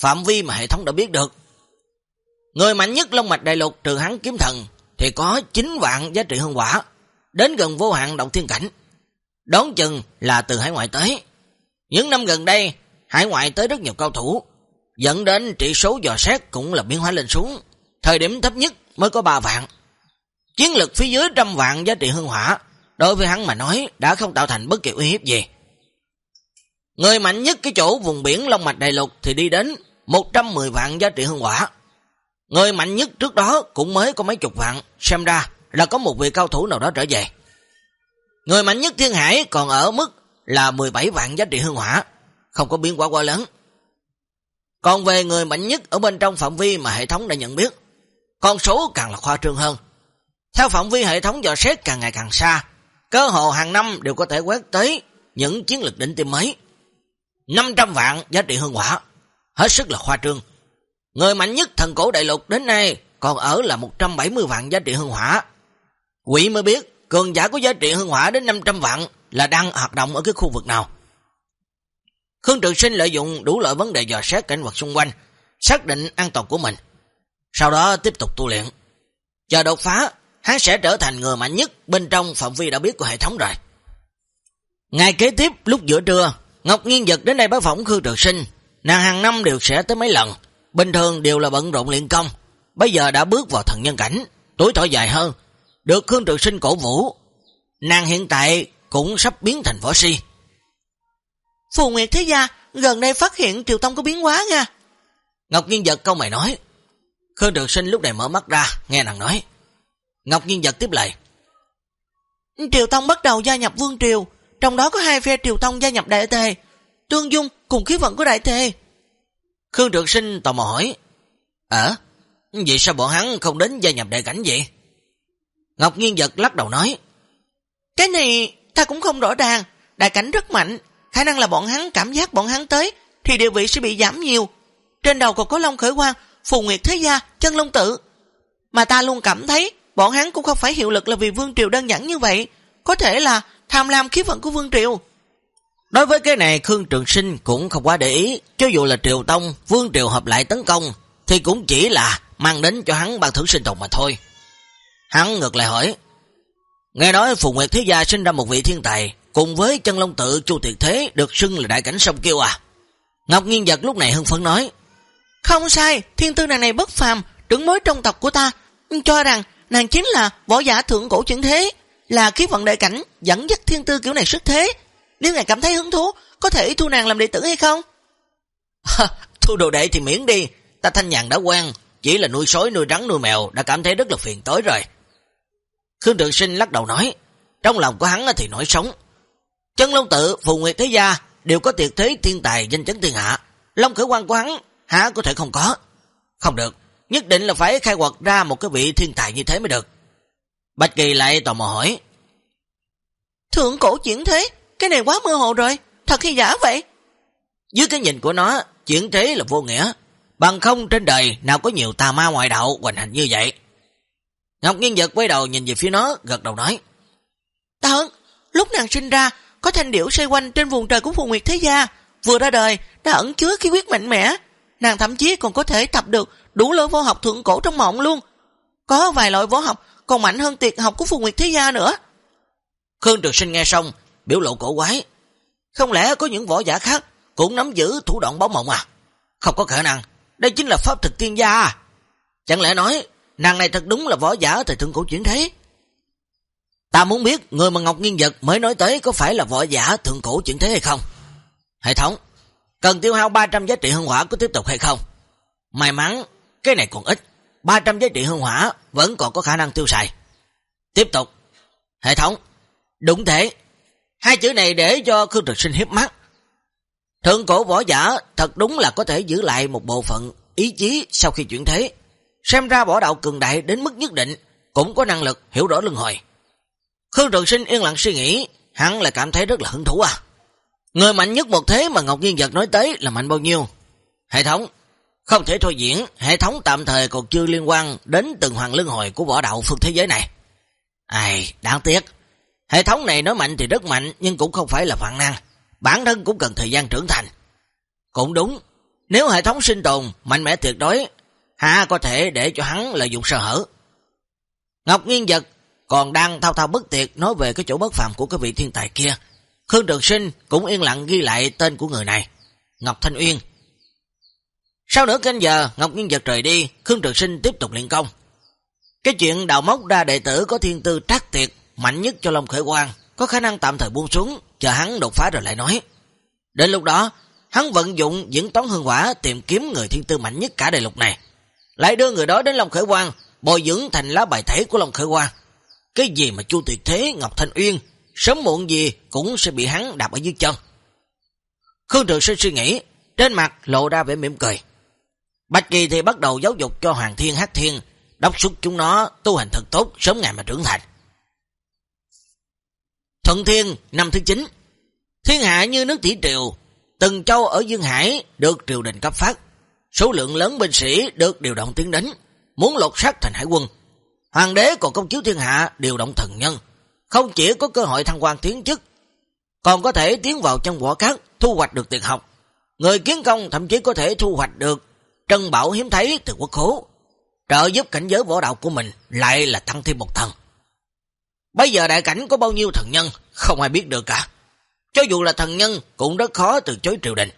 phạm vi mà hệ thống đã biết được. Người mạnh nhất Long Mạch Đại Lục trừ hắn kiếm thần thì có 9 vạn giá trị hương quả, đến gần vô hạn động thiên cảnh. Đón chừng là từ hải ngoại tới. Những năm gần đây, hải ngoại tới rất nhiều cao thủ, dẫn đến trị số dò xét cũng là biến hóa lên xuống. Thời điểm thấp nhất mới có 3 vạn. Chiến lực phía dưới trăm vạn giá trị hương hỏa, đối với hắn mà nói đã không tạo thành bất kỳ uy hiếp gì. Người mạnh nhất cái chỗ vùng biển Long Mạch Đại Lục thì đi đến 110 vạn giá trị hương hỏa. Người mạnh nhất trước đó cũng mới có mấy chục vạn, xem ra là có một vị cao thủ nào đó trở về. Người mạnh nhất thiên hải còn ở mức là 17 vạn giá trị hương hỏa, không có biến quả quá lớn. Còn về người mạnh nhất ở bên trong phạm vi mà hệ thống đã nhận biết, con số càng là khoa trương hơn. Theo phạm vi hệ thống dò xét càng ngày càng xa, cơ hồ hàng năm đều có thể quét tới những chiến lược đỉnh tiêm mới. 500 vạn giá trị hương hỏa, hết sức là khoa trương. Người mạnh nhất thần cổ đại lục đến nay còn ở là 170 vạn giá trị hương hỏa. Quỷ mới biết cường giả có giá trị hương hỏa đến 500 vạn là đang hoạt động ở cái khu vực nào. Khương Trường Sinh lợi dụng đủ loại vấn đề dò xét cảnh vật xung quanh, xác định an toàn của mình. Sau đó tiếp tục tu luyện. Chờ đột phá, hắn sẽ trở thành người mạnh nhất bên trong phạm vi đã biết của hệ thống rồi. Ngày kế tiếp, lúc giữa trưa, Ngọc Nghiên Giật đến đây bái phỏng Khương Trường Sinh. Nàng hàng năm đều sẽ tới mấy lần, bình thường đều là bận rộn luyện công. Bây giờ đã bước vào thần nhân cảnh, tuổi thọ dài hơn, được Khương Trường Sinh cổ vũ. Nàng hiện tại cũng sắp biến thành võ si. Phù Nguyệt Thế Gia gần đây phát hiện Triều Tông có biến hóa nha. Ngọc Nghiên Giật câu mày nói. Khương Trường Sinh lúc này mở mắt ra, nghe nàng nói. Ngọc Nghiên Giật tiếp lời. Triều Tông bắt đầu gia nhập Vương Triều, trong đó có hai phe Triều Tông gia nhập Đại Tề, Tương Dung cùng khí vận của Đại Tề. Khương Trường Sinh tò mò hỏi. Ờ, vậy sao bọn hắn không đến gia nhập đại cảnh vậy? Ngọc Nghiên Giật lắc đầu nói. Cái này ta cũng không rõ ràng, đại cảnh rất mạnh, khả năng là bọn hắn cảm giác bọn hắn tới thì địa vị sẽ bị giảm nhiều. Trên đầu còn có Long Khởi Quang, Phù Nguyệt Thế Gia, Chân Long Tự. Mà ta luôn cảm thấy bọn hắn cũng không phải hiệu lực là vì Vương Triều đơn giản như vậy, có thể là tham lam khí vận của Vương Triều. Đối với cái này Khương Trường Sinh cũng không quá để ý, cho dù là Triều Tông, Vương Triều hợp lại tấn công, thì cũng chỉ là mang đến cho hắn ban thử sinh tồn mà thôi. Hắn ngược lại hỏi, nghe nói Phù Nguyệt Thế Gia sinh ra một vị thiên tài, cùng với chân long tự Chu Tiệt Thế được xưng là đại cảnh sông kêu à. Ngọc Nghiên Giật lúc này hưng phấn nói, không sai, thiên tư nàng này bất phàm, trưởng mối trong tộc của ta, cho rằng nàng chính là võ giả thượng cổ chuyển thế, là khí vận đại cảnh, dẫn dắt thiên tư kiểu này xuất thế. Nếu ngài cảm thấy hứng thú, có thể thu nàng làm đệ tử hay không? thu đồ đệ thì miễn đi, ta thanh nhàn đã quen, chỉ là nuôi sói, nuôi rắn, nuôi mèo đã cảm thấy rất là phiền tối rồi. Khương Trường Sinh lắc đầu nói, trong lòng của hắn thì nổi sống. Chân Long Tự, Phù Nguyệt Thế Gia đều có tiệt thế thiên tài danh chấn thiên hạ. Long khởi quan của hắn hả có thể không có. Không được, nhất định là phải khai quật ra một cái vị thiên tài như thế mới được. Bạch Kỳ lại tò mò hỏi. Thượng cổ chuyển thế, cái này quá mơ hồ rồi, thật hay giả vậy? Dưới cái nhìn của nó, chuyển thế là vô nghĩa. Bằng không trên đời nào có nhiều tà ma ngoại đạo hoành hành như vậy. Ngọc Nghiên Giật quay đầu nhìn về phía nó, gật đầu nói. Ta hứng, lúc nàng sinh ra, có thanh điểu xoay quanh trên vùng trời của phù nguyệt thế gia, vừa ra đời đã ẩn chứa khí huyết mạnh mẽ. Nàng thậm chí còn có thể tập được đủ loại võ học thượng cổ trong mộng luôn. Có vài loại võ học còn mạnh hơn tuyệt học của phù nguyệt thế gia nữa. Khương Trường Sinh nghe xong, biểu lộ cổ quái. Không lẽ có những võ giả khác cũng nắm giữ thủ đoạn báo mộng à? Không có khả năng, đây chính là pháp thực tiên gia à? Chẳng lẽ nói, nàng này thật đúng là võ giả thời thượng cổ chuyển thế? Ta muốn biết người mà Ngọc Nghiên Vật mới nói tới có phải là võ giả thượng cổ chuyển thế hay không? Hệ thống, cần tiêu hao 300 giá trị hương hỏa có tiếp tục hay không? May mắn, cái này còn ít. 300 giá trị hương hỏa vẫn còn có khả năng tiêu xài. Tiếp tục. Hệ thống. Đúng thế. Hai chữ này để cho Khương Trực Sinh hiếp mắt. Thượng cổ võ giả thật đúng là có thể giữ lại một bộ phận ý chí sau khi chuyển thế. Xem ra võ đạo cường đại đến mức nhất định cũng có năng lực hiểu rõ lưng hồi. Khương Trực Sinh yên lặng suy nghĩ, hắn lại cảm thấy rất là hứng thú à. Người mạnh nhất một thế mà Ngọc Nhiên Vật nói tới là mạnh bao nhiêu? Hệ thống, không thể thôi diễn, hệ thống tạm thời còn chưa liên quan đến từng hoàng lưng hồi của võ đạo phương thế giới này. Ai, đáng tiếc. Hệ thống này nói mạnh thì rất mạnh, nhưng cũng không phải là vạn năng. Bản thân cũng cần thời gian trưởng thành. Cũng đúng, nếu hệ thống sinh tồn, mạnh mẽ tuyệt đối, hả có thể để cho hắn lợi dụng sơ hở. Ngọc Nghiên Vật còn đang thao thao bất tiệt nói về cái chỗ bất phạm của cái vị thiên tài kia. Khương Trường Sinh cũng yên lặng ghi lại tên của người này. Ngọc Thanh Uyên. Sau nửa canh giờ, Ngọc Nhân Giật rời đi, Khương Trường Sinh tiếp tục luyện công. Cái chuyện đào móc ra đệ tử có thiên tư trác tuyệt, mạnh nhất cho Long Khởi Quang, có khả năng tạm thời buông xuống, chờ hắn đột phá rồi lại nói. Đến lúc đó, hắn vận dụng diễn toán hương quả tìm kiếm người thiên tư mạnh nhất cả đại lục này. Lại đưa người đó đến Long Khởi Quang, bồi dưỡng thành lá bài thể của Long Khởi Quang. Cái gì mà Chu Tuyệt Thế, Ngọc Thanh Uyên, sớm muộn gì cũng sẽ bị hắn đạp ở dưới chân. Khương Trường Sinh suy nghĩ, trên mặt lộ ra vẻ mỉm cười. Bạch Kỳ thì bắt đầu giáo dục cho Hoàng Thiên Hát Thiên, đốc xúc chúng nó tu hành thật tốt, sớm ngày mà trưởng thành. Thuận Thiên năm thứ 9 Thiên hạ như nước thủy triều, từng châu ở Dương Hải được triều đình cấp phát, số lượng lớn binh sĩ được điều động tiến đến, muốn lột sát thành hải quân. Hoàng đế còn công chiếu thiên hạ điều động thần nhân, không chỉ có cơ hội thăng quan tiến chức, còn có thể tiến vào chân võ cát thu hoạch được tiền học. Người kiến công thậm chí có thể thu hoạch được trân bảo hiếm thấy từ quốc khố, trợ giúp cảnh giới võ đạo của mình lại là tăng thêm một thần. Bây giờ đại cảnh có bao nhiêu thần nhân, không ai biết được cả. Cho dù là thần nhân cũng rất khó từ chối triều đình.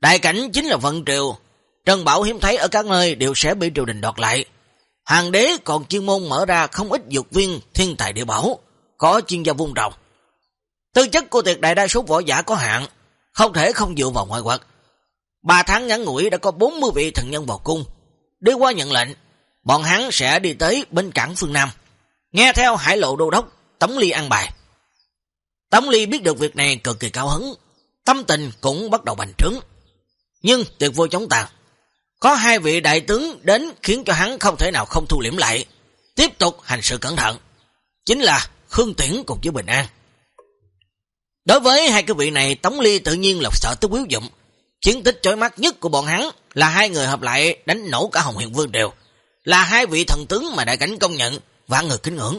Đại cảnh chính là vận triều, trân bảo hiếm thấy ở các nơi đều sẽ bị triều đình đoạt lại. Hàng đế còn chuyên môn mở ra không ít dược viên thiên tài địa bảo, có chuyên gia vung trồng. Tư chất của tuyệt đại đa số võ giả có hạn, không thể không dựa vào ngoại quật. Ba tháng ngắn ngủi đã có 40 vị thần nhân vào cung. Đi qua nhận lệnh, bọn hắn sẽ đi tới bên cảng phương Nam. Nghe theo hải lộ đô đốc, Tống Ly ăn bài. Tống Ly biết được việc này cực kỳ cao hứng, tâm tình cũng bắt đầu bành trướng. Nhưng tuyệt vô chống tàn. Có hai vị đại tướng đến khiến cho hắn không thể nào không thu liễm lại, tiếp tục hành sự cẩn thận. Chính là Khương Tiễn cùng với Bình An. Đối với hai cái vị này, Tống Ly tự nhiên là sợ tới quyếu dụng. Chiến tích chói mắt nhất của bọn hắn là hai người hợp lại đánh nổ cả Hồng Hiền Vương đều. Là hai vị thần tướng mà đại cảnh công nhận và người kính ngưỡng.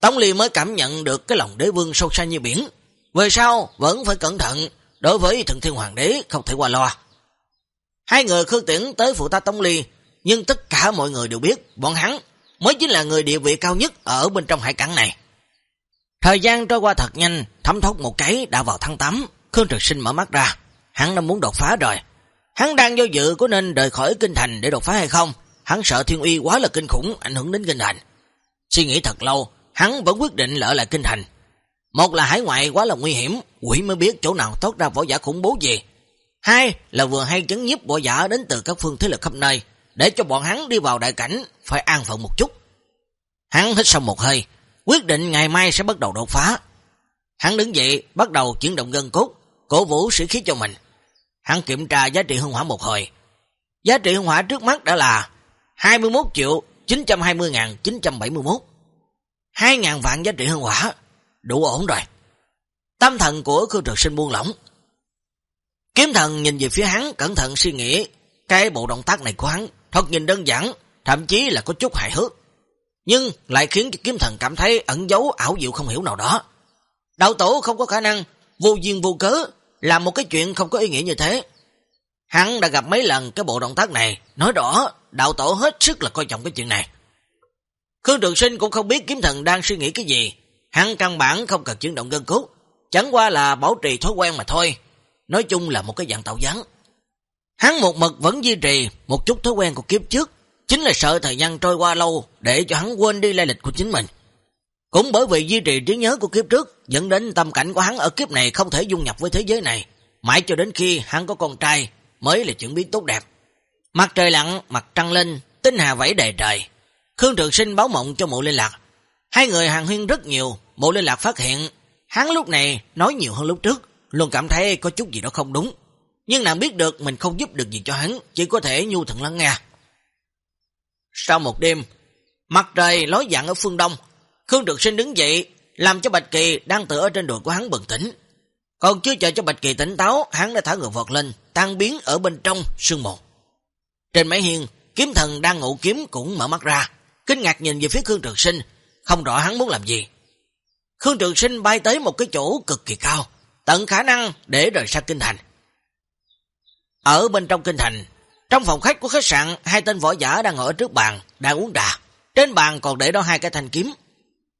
Tống Ly mới cảm nhận được cái lòng đế vương sâu xa như biển. Về sau vẫn phải cẩn thận đối với thượng thiên hoàng đế không thể qua loa. Hai người khương tiễn tới phụ ta Tống Ly nhưng tất cả mọi người đều biết bọn hắn mới chính là người địa vị cao nhất ở bên trong hải cảng này. Thời gian trôi qua thật nhanh, thấm thốt một cái đã vào tháng 8, Khương Trực Sinh mở mắt ra, hắn đã muốn đột phá rồi. Hắn đang do dự có nên rời khỏi kinh thành để đột phá hay không, hắn sợ thiên uy quá là kinh khủng ảnh hưởng đến kinh thành. Suy nghĩ thật lâu, hắn vẫn quyết định lỡ lại kinh thành. Một là hải ngoại quá là nguy hiểm, quỷ mới biết chỗ nào tốt ra võ giả khủng bố gì. Hai là vừa hay chấn nhiếp võ giả đến từ các phương thế lực khắp nơi, để cho bọn hắn đi vào đại cảnh phải an phận một chút. Hắn hít xong một hơi, quyết định ngày mai sẽ bắt đầu đột phá. Hắn đứng dậy, bắt đầu chuyển động gân cốt, cổ vũ sĩ khí cho mình. Hắn kiểm tra giá trị hương hỏa một hồi. Giá trị hương hỏa trước mắt đã là 21 triệu 920.971. 2.000 vạn giá trị hương hỏa, đủ ổn rồi. Tâm thần của Khương Trực Sinh buông lỏng. Kiếm thần nhìn về phía hắn, cẩn thận suy nghĩ, cái bộ động tác này của hắn thật nhìn đơn giản, thậm chí là có chút hài hước nhưng lại khiến cho kiếm thần cảm thấy ẩn dấu ảo diệu không hiểu nào đó. Đạo tổ không có khả năng vô duyên vô cớ làm một cái chuyện không có ý nghĩa như thế. Hắn đã gặp mấy lần cái bộ động tác này, nói rõ đạo tổ hết sức là coi trọng cái chuyện này. Khương Trường Sinh cũng không biết kiếm thần đang suy nghĩ cái gì, hắn căn bản không cần chuyển động gân cốt, chẳng qua là bảo trì thói quen mà thôi. Nói chung là một cái dạng tạo dáng. Hắn một mực vẫn duy trì một chút thói quen của kiếp trước, chính là sợ thời gian trôi qua lâu để cho hắn quên đi lai lịch của chính mình. Cũng bởi vì duy trì trí nhớ của kiếp trước, dẫn đến tâm cảnh của hắn ở kiếp này không thể dung nhập với thế giới này, mãi cho đến khi hắn có con trai mới là chuyển biến tốt đẹp. Mặt trời lặn, mặt trăng lên, tinh hà vẫy đầy trời. Khương Trường Sinh báo mộng cho mộ liên lạc. Hai người hàng huyên rất nhiều, mộ liên lạc phát hiện, hắn lúc này nói nhiều hơn lúc trước, luôn cảm thấy có chút gì đó không đúng. Nhưng nàng biết được mình không giúp được gì cho hắn, chỉ có thể nhu thận lắng nghe. Sau một đêm, mặt trời ló dạng ở phương đông, Khương Trực Sinh đứng dậy, làm cho Bạch Kỳ đang tựa ở trên đùi của hắn bừng tỉnh. Còn chưa chờ cho Bạch Kỳ tỉnh táo, hắn đã thả người vọt lên, tan biến ở bên trong sương mù. Trên máy hiên, kiếm thần đang ngủ kiếm cũng mở mắt ra, kinh ngạc nhìn về phía Khương Trường Sinh, không rõ hắn muốn làm gì. Khương Trường Sinh bay tới một cái chỗ cực kỳ cao, tận khả năng để rời xa kinh thành. Ở bên trong kinh thành, trong phòng khách của khách sạn, hai tên võ giả đang ngồi ở trước bàn, đang uống trà. Trên bàn còn để đó hai cái thanh kiếm.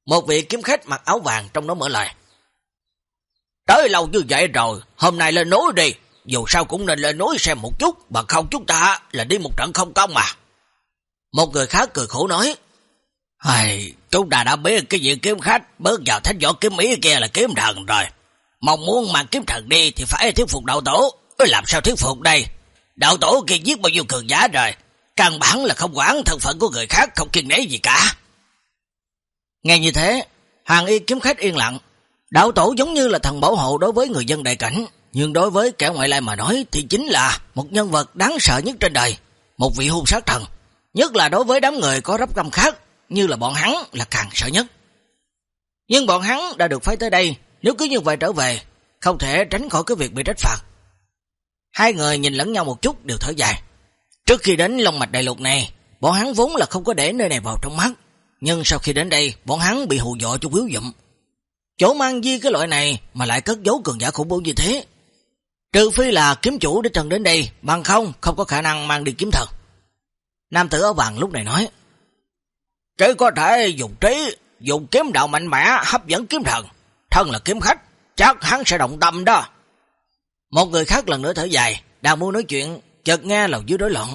Một vị kiếm khách mặc áo vàng trong đó mở lời. Tới lâu như vậy rồi, hôm nay lên núi đi, dù sao cũng nên lên núi xem một chút, bằng không chúng ta là đi một trận không công mà. Một người khác cười khổ nói, Hay, chúng ta đã biết cái việc kiếm khách bước vào thánh võ kiếm ý kia là kiếm thần rồi. Mong muốn mang kiếm thần đi thì phải thuyết phục đạo tổ. Làm sao thuyết phục đây? Đạo tổ kia giết bao nhiêu cường giả rồi. Căn bản là không quản thân phận của người khác không kiên nể gì cả. Nghe như thế, hàng y kiếm khách yên lặng. Đạo tổ giống như là thần bảo hộ đối với người dân đại cảnh. Nhưng đối với kẻ ngoại lai mà nói thì chính là một nhân vật đáng sợ nhất trên đời. Một vị hung sát thần. Nhất là đối với đám người có rắp găm khác như là bọn hắn là càng sợ nhất. Nhưng bọn hắn đã được phái tới đây, nếu cứ như vậy trở về, không thể tránh khỏi cái việc bị trách phạt. Hai người nhìn lẫn nhau một chút đều thở dài. Trước khi đến Long Mạch Đại Lục này, bọn hắn vốn là không có để nơi này vào trong mắt. Nhưng sau khi đến đây, bọn hắn bị hù dọa cho quyếu dụm. Chỗ mang di cái loại này mà lại cất giấu cường giả khủng bố như thế. Trừ phi là kiếm chủ để trần đến đây, bằng không, không có khả năng mang đi kiếm thần. Nam tử áo vàng lúc này nói, Chỉ có thể dùng trí, dùng kiếm đạo mạnh mẽ hấp dẫn kiếm thần. Thân là kiếm khách, chắc hắn sẽ động tâm đó. Một người khác lần nữa thở dài, đang muốn nói chuyện, chợt nghe lầu dưới đối loạn.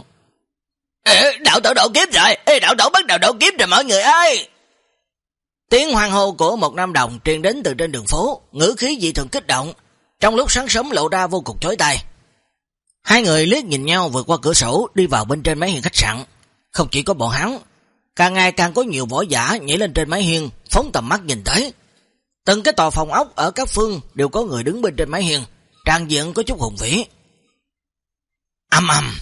Đạo tổ độ kiếp rồi, Ê, đạo tổ bắt đầu độ kiếp rồi mọi người ơi. Tiếng hoang hô của một nam đồng truyền đến từ trên đường phố, ngữ khí dị thường kích động, trong lúc sáng sớm lộ ra vô cùng chói tai. Hai người liếc nhìn nhau vượt qua cửa sổ đi vào bên trên máy hiên khách sạn. Không chỉ có bọn hắn, càng ngày càng có nhiều võ giả nhảy lên trên máy hiên, phóng tầm mắt nhìn tới. Từng cái tòa phòng ốc ở các phương đều có người đứng bên trên máy hiên, trang diện có chút hùng vĩ. Âm ầm,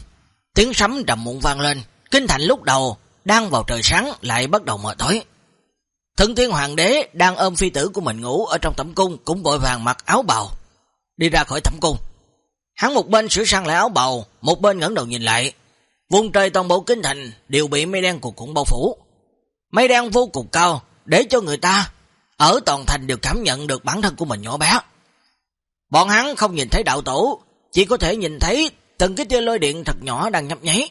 tiếng sấm trầm muộn vang lên, kinh thành lúc đầu đang vào trời sáng lại bắt đầu mờ tối. Thượng thiên hoàng đế đang ôm phi tử của mình ngủ ở trong tẩm cung cũng vội vàng mặc áo bào, đi ra khỏi thẩm cung. Hắn một bên sửa sang lại áo bào, một bên ngẩng đầu nhìn lại. Vùng trời toàn bộ kinh thành đều bị mây đen cuồn cuộn bao phủ. Mây đen vô cùng cao để cho người ta ở toàn thành đều cảm nhận được bản thân của mình nhỏ bé. Bọn hắn không nhìn thấy đạo tổ, chỉ có thể nhìn thấy từng cái tia lôi điện thật nhỏ đang nhấp nháy.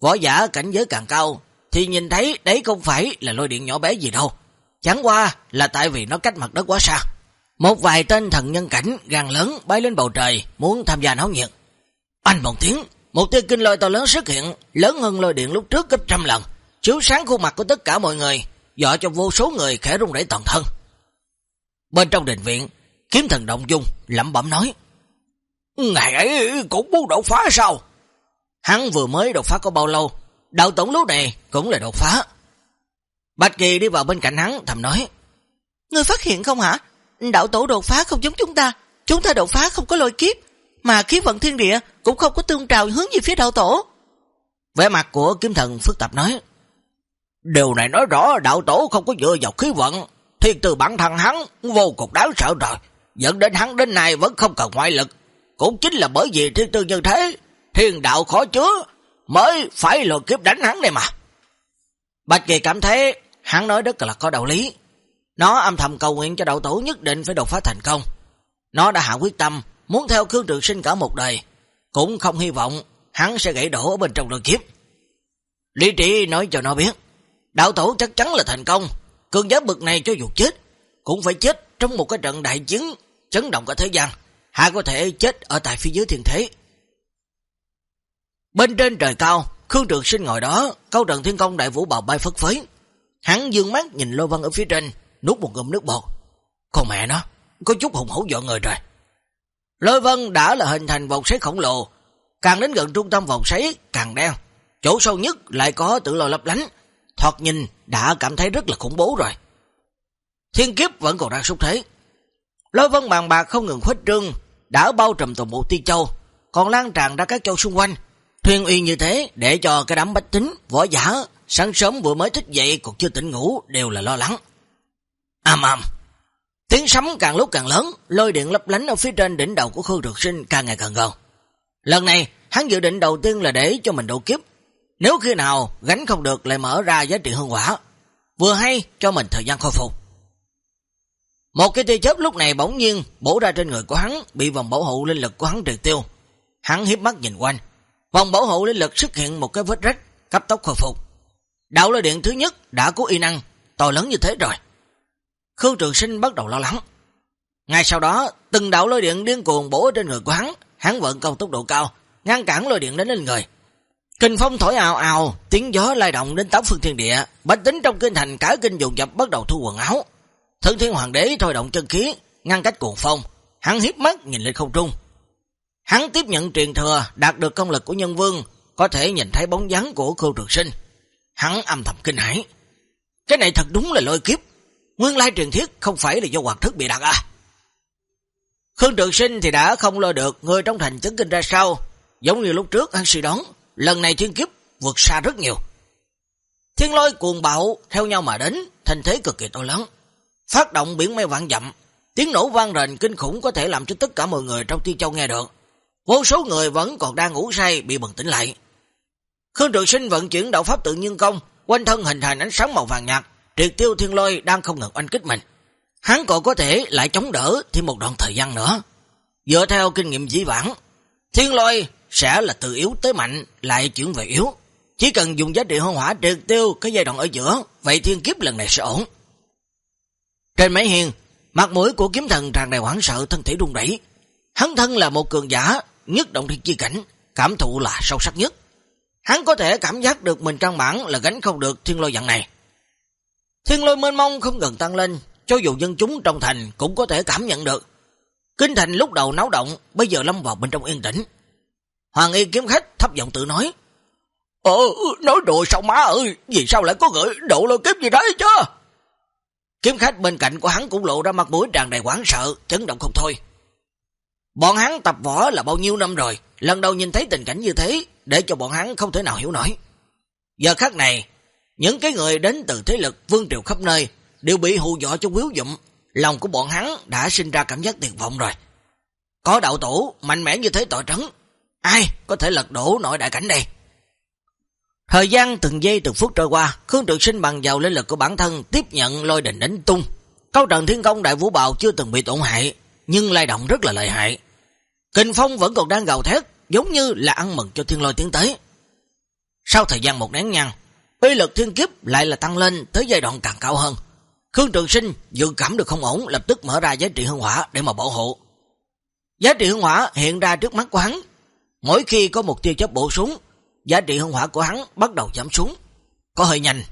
Võ giả cảnh giới càng cao, thì nhìn thấy đấy không phải là lôi điện nhỏ bé gì đâu. Chẳng qua là tại vì nó cách mặt đất quá xa. Một vài tên thần nhân cảnh gan lớn bay lên bầu trời muốn tham gia náo nhiệt. Anh một tiếng, một tia kinh lôi to lớn xuất hiện, lớn hơn lôi điện lúc trước gấp trăm lần, chiếu sáng khuôn mặt của tất cả mọi người, dọa cho vô số người khẽ rung rẩy toàn thân. Bên trong đình viện, kiếm thần động dung, lẩm bẩm nói, Ngày ấy cũng muốn đột phá sao? Hắn vừa mới đột phá có bao lâu, đạo tổng lúc này cũng là đột phá. Bạch Kỳ đi vào bên cạnh hắn thầm nói, Người phát hiện không hả? Đạo tổ đột phá không giống chúng ta, chúng ta đột phá không có lôi kiếp, mà khí vận thiên địa cũng không có tương trào hướng về phía đạo tổ. Vẻ mặt của kiếm thần phức tạp nói, Điều này nói rõ đạo tổ không có dựa vào khí vận, thiên từ bản thân hắn vô cùng đáng sợ rồi, dẫn đến hắn đến nay vẫn không cần ngoại lực. Cũng chính là bởi vì thiên tư như thế, thiên đạo khó chứa, mới phải lột kiếp đánh hắn này mà. Bạch Kỳ cảm thấy hắn nói rất là có đạo lý. Nó âm thầm cầu nguyện cho đạo tổ nhất định phải đột phá thành công. Nó đã hạ quyết tâm, muốn theo Khương Trường Sinh cả một đời, cũng không hy vọng hắn sẽ gãy đổ ở bên trong đời kiếp. Lý trị nói cho nó biết, đạo tổ chắc chắn là thành công, cương giá bực này cho dù chết, cũng phải chết trong một cái trận đại chiến chấn động cả thế gian, hạ có thể chết ở tại phía dưới thiên thế. Bên trên trời cao, Khương Trường Sinh ngồi đó, câu trần thiên công đại vũ bào bay phất phới. Hắn dương mắt nhìn Lô Văn ở phía trên, nuốt một ngụm nước bọt. Con mẹ nó, có chút hùng hổ dọn người rồi. Lôi Vân đã là hình thành vòng xoáy khổng lồ, càng đến gần trung tâm vòng xoáy càng đeo. Chỗ sâu nhất lại có tự lò lấp lánh, thoạt nhìn đã cảm thấy rất là khủng bố rồi. Thiên kiếp vẫn còn đang xúc thế. Lôi Vân bàn bạc không ngừng khuếch trương, đã bao trùm toàn bộ Tiên Châu, còn lan tràn ra các châu xung quanh. Thuyền uy như thế để cho cái đám bách tính, võ giả, sáng sớm vừa mới thức dậy còn chưa tỉnh ngủ đều là lo lắng. Am am. Tiếng sấm càng lúc càng lớn, lôi điện lấp lánh ở phía trên đỉnh đầu của Khương Trực Sinh càng ngày càng gần. Lần này, hắn dự định đầu tiên là để cho mình độ kiếp. Nếu khi nào gánh không được lại mở ra giá trị hương quả, vừa hay cho mình thời gian khôi phục. Một cái tia chớp lúc này bỗng nhiên bổ ra trên người của hắn, bị vòng bảo hộ linh lực của hắn triệt tiêu. Hắn hiếp mắt nhìn quanh, vòng bảo hộ linh lực xuất hiện một cái vết rách, cấp tốc khôi phục. Đạo lôi điện thứ nhất đã có y năng, to lớn như thế rồi. Khương Trường Sinh bắt đầu lo lắng. Ngay sau đó, từng đạo lôi điện điên cuồng bổ trên người của hắn, hắn vận công tốc độ cao, ngăn cản lôi điện đến lên người. Kinh phong thổi ào ào, tiếng gió lai động đến tám phương thiên địa, bách tính trong kinh thành cả kinh dùng dập bắt đầu thu quần áo. Thân thiên hoàng đế thôi động chân khí, ngăn cách cuồng phong, hắn hiếp mắt nhìn lên không trung. Hắn tiếp nhận truyền thừa, đạt được công lực của nhân vương, có thể nhìn thấy bóng dáng của Khương Trường Sinh. Hắn âm thầm kinh hãi. Cái này thật đúng là lôi kiếp, nguyên lai truyền thiết không phải là do hoạt thức bị đặt à. Khương Trường Sinh thì đã không lo được người trong thành chứng kinh ra sao, giống như lúc trước hắn suy đoán, lần này thiên kiếp vượt xa rất nhiều. Thiên lôi cuồng bạo theo nhau mà đến, thành thế cực kỳ to lớn. Phát động biển mây vạn dặm, tiếng nổ vang rền kinh khủng có thể làm cho tất cả mọi người trong Tiên Châu nghe được. Vô số người vẫn còn đang ngủ say bị bừng tỉnh lại. Khương Trường Sinh vận chuyển đạo pháp tự nhiên công, quanh thân hình thành ánh sáng màu vàng nhạt, triệt tiêu thiên lôi đang không ngừng oanh kích mình. Hắn còn có thể lại chống đỡ thêm một đoạn thời gian nữa. Dựa theo kinh nghiệm dĩ vãng, thiên lôi sẽ là từ yếu tới mạnh, lại chuyển về yếu. Chỉ cần dùng giá trị hôn hỏa triệt tiêu cái giai đoạn ở giữa, vậy thiên kiếp lần này sẽ ổn. Trên mấy hiền, mặt mũi của kiếm thần tràn đầy hoảng sợ thân thể rung rẩy. Hắn thân là một cường giả, nhất động thiên chi cảnh, cảm thụ là sâu sắc nhất. Hắn có thể cảm giác được mình trang bản là gánh không được thiên lôi dặn này. Thiên lôi mênh mông không ngừng tăng lên, cho dù dân chúng trong thành cũng có thể cảm nhận được. Kinh thành lúc đầu náo động, bây giờ lâm vào bên trong yên tĩnh. Hoàng y kiếm khách thấp giọng tự nói. Ờ, nói đùa sao má ơi, vì sao lại có gửi độ lôi kiếp gì đấy chứ? Kiếm khách bên cạnh của hắn cũng lộ ra mặt mũi tràn đầy quảng sợ, chấn động không thôi. Bọn hắn tập võ là bao nhiêu năm rồi, lần đầu nhìn thấy tình cảnh như thế, để cho bọn hắn không thể nào hiểu nổi. Giờ khắc này, những cái người đến từ thế lực vương triều khắp nơi đều bị hù dọa cho quyếu dụng, lòng của bọn hắn đã sinh ra cảm giác tuyệt vọng rồi. Có đạo tổ mạnh mẽ như thế tội trấn, ai có thể lật đổ nội đại cảnh đây? Thời gian từng giây từng phút trôi qua, Khương Trực Sinh bằng vào linh lực của bản thân tiếp nhận lôi đình đánh tung. Câu trận thiên công đại vũ bào chưa từng bị tổn hại, nhưng lay động rất là lợi hại. Kinh phong vẫn còn đang gào thét, giống như là ăn mừng cho thiên lôi tiến tới. Sau thời gian một nén nhăn, uy lực thiên kiếp lại là tăng lên tới giai đoạn càng cao hơn. Khương Trường Sinh dự cảm được không ổn, lập tức mở ra giá trị hương hỏa để mà bảo hộ. Giá trị hương hỏa hiện ra trước mắt của hắn. Mỗi khi có một tia chấp bổ súng, giá trị hương hỏa của hắn bắt đầu giảm xuống. Có hơi nhanh.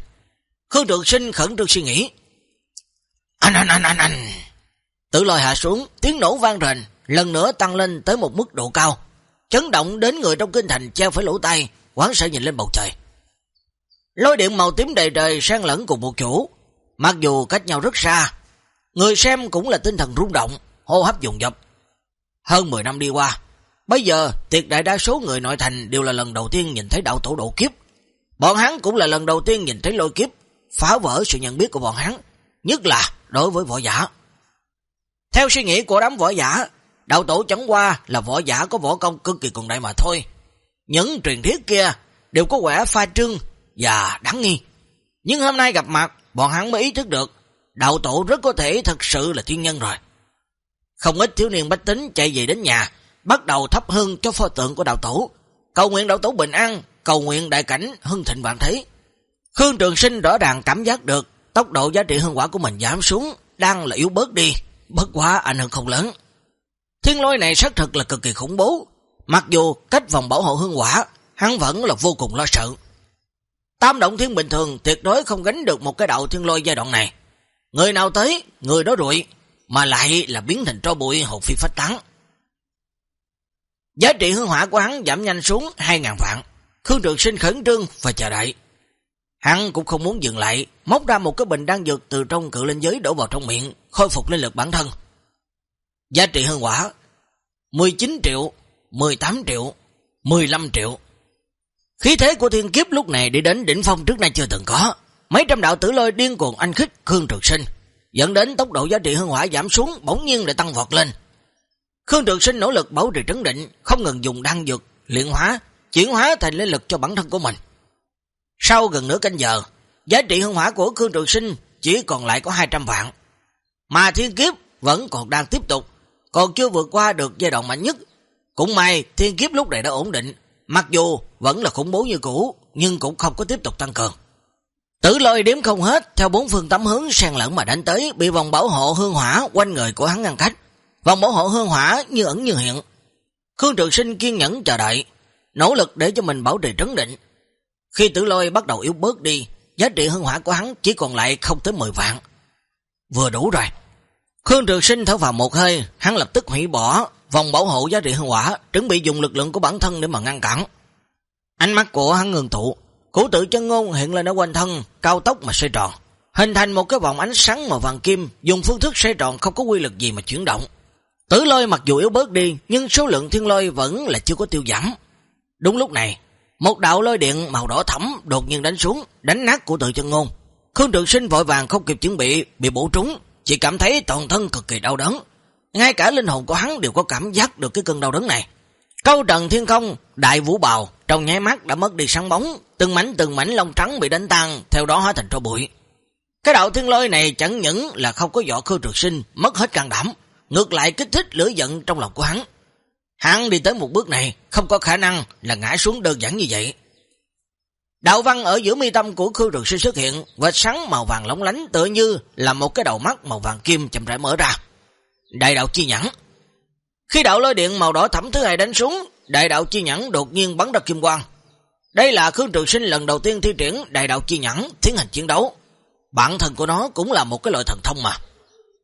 Khương Trường Sinh khẩn trương suy nghĩ. Anh anh anh anh anh. Tự lôi hạ xuống, tiếng nổ vang rền, lần nữa tăng lên tới một mức độ cao. Chấn động đến người trong kinh thành treo phải lỗ tay, quán sợ nhìn lên bầu trời. Lôi điện màu tím đầy trời sang lẫn cùng một chỗ, mặc dù cách nhau rất xa, người xem cũng là tinh thần rung động, hô hấp dùng dập. Hơn 10 năm đi qua, bây giờ tuyệt đại đa số người nội thành đều là lần đầu tiên nhìn thấy đạo tổ độ kiếp. Bọn hắn cũng là lần đầu tiên nhìn thấy lôi kiếp, phá vỡ sự nhận biết của bọn hắn, nhất là đối với võ giả. Theo suy nghĩ của đám võ giả, đạo tổ chẳng qua là võ giả có võ công cực kỳ cường đại mà thôi. Những truyền thiết kia đều có quẻ pha trưng và đáng nghi. Nhưng hôm nay gặp mặt, bọn hắn mới ý thức được, đạo tổ rất có thể thật sự là thiên nhân rồi. Không ít thiếu niên bách tính chạy về đến nhà, bắt đầu thắp hương cho pho tượng của đạo tổ, cầu nguyện đạo tổ bình an, cầu nguyện đại cảnh hưng thịnh vạn thế. Khương Trường Sinh rõ ràng cảm giác được tốc độ giá trị hương quả của mình giảm xuống, đang là yếu bớt đi, bất quá ảnh hưởng không lớn. Thiên lôi này xác thực là cực kỳ khủng bố, mặc dù cách vòng bảo hộ hương quả, hắn vẫn là vô cùng lo sợ. Tam động thiên bình thường tuyệt đối không gánh được một cái đạo thiên lôi giai đoạn này. Người nào tới, người đó rụi, mà lại là biến thành tro bụi hồn phi phách tán. Giá trị hương hỏa của hắn giảm nhanh xuống 2.000 vạn. Khương Trường Sinh khẩn trương và chờ đợi. Hắn cũng không muốn dừng lại, móc ra một cái bình đang dược từ trong cự linh giới đổ vào trong miệng, khôi phục linh lực bản thân. Giá trị hương hỏa 19 triệu, 18 triệu, 15 triệu. Khí thế của thiên kiếp lúc này đi đến đỉnh phong trước nay chưa từng có. Mấy trăm đạo tử lôi điên cuồng anh khích Khương Trường Sinh, dẫn đến tốc độ giá trị hương hỏa giảm xuống bỗng nhiên lại tăng vọt lên. Khương Trường Sinh nỗ lực bảo trì trấn định, không ngừng dùng đan dược, luyện hóa, chuyển hóa thành linh lực cho bản thân của mình. Sau gần nửa canh giờ, giá trị hương hỏa của Khương Trường Sinh chỉ còn lại có 200 vạn. Mà thiên kiếp vẫn còn đang tiếp tục, còn chưa vượt qua được giai đoạn mạnh nhất. Cũng may thiên kiếp lúc này đã ổn định, mặc dù vẫn là khủng bố như cũ, nhưng cũng không có tiếp tục tăng cường. Tử lôi đếm không hết, theo bốn phương tám hướng sang lẫn mà đánh tới, bị vòng bảo hộ hương hỏa quanh người của hắn ngăn cách. Vòng bảo hộ hương hỏa như ẩn như hiện. Khương Trường Sinh kiên nhẫn chờ đợi, nỗ lực để cho mình bảo trì trấn định. Khi tử lôi bắt đầu yếu bớt đi, giá trị hương hỏa của hắn chỉ còn lại không tới 10 vạn. Vừa đủ rồi. Khương Trường Sinh thở vào một hơi, hắn lập tức hủy bỏ vòng bảo hộ giá trị hương hỏa, chuẩn bị dùng lực lượng của bản thân để mà ngăn cản. Ánh mắt của hắn ngừng tụ, cổ tự chân ngôn hiện lên ở quanh thân, cao tốc mà xoay tròn, hình thành một cái vòng ánh sáng màu vàng kim, dùng phương thức xoay tròn không có quy lực gì mà chuyển động. Tử lôi mặc dù yếu bớt đi, nhưng số lượng thiên lôi vẫn là chưa có tiêu giảm. Đúng lúc này, một đạo lôi điện màu đỏ thẫm đột nhiên đánh xuống, đánh nát của tự chân ngôn. Khương Trường Sinh vội vàng không kịp chuẩn bị, bị bổ trúng, chỉ cảm thấy toàn thân cực kỳ đau đớn. Ngay cả linh hồn của hắn đều có cảm giác được cái cơn đau đớn này. Câu trần thiên không, đại vũ bào, trong nháy mắt đã mất đi sáng bóng, từng mảnh từng mảnh lông trắng bị đánh tan, theo đó hóa thành tro bụi. Cái đạo thiên lôi này chẳng những là không có võ Khương Trường Sinh, mất hết can đảm, ngược lại kích thích lửa giận trong lòng của hắn. Hắn đi tới một bước này, không có khả năng là ngã xuống đơn giản như vậy. Đạo văn ở giữa mi tâm của Khương Trường Sinh xuất hiện, vệt sáng màu vàng lóng lánh tựa như là một cái đầu mắt màu vàng kim chậm rãi mở ra. Đại đạo chi nhẫn. Khi đạo lôi điện màu đỏ thẫm thứ hai đánh xuống, đại đạo chi nhẫn đột nhiên bắn ra kim quang. Đây là Khương Trường Sinh lần đầu tiên thi triển đại đạo chi nhẫn tiến hành chiến đấu. Bản thân của nó cũng là một cái loại thần thông mà.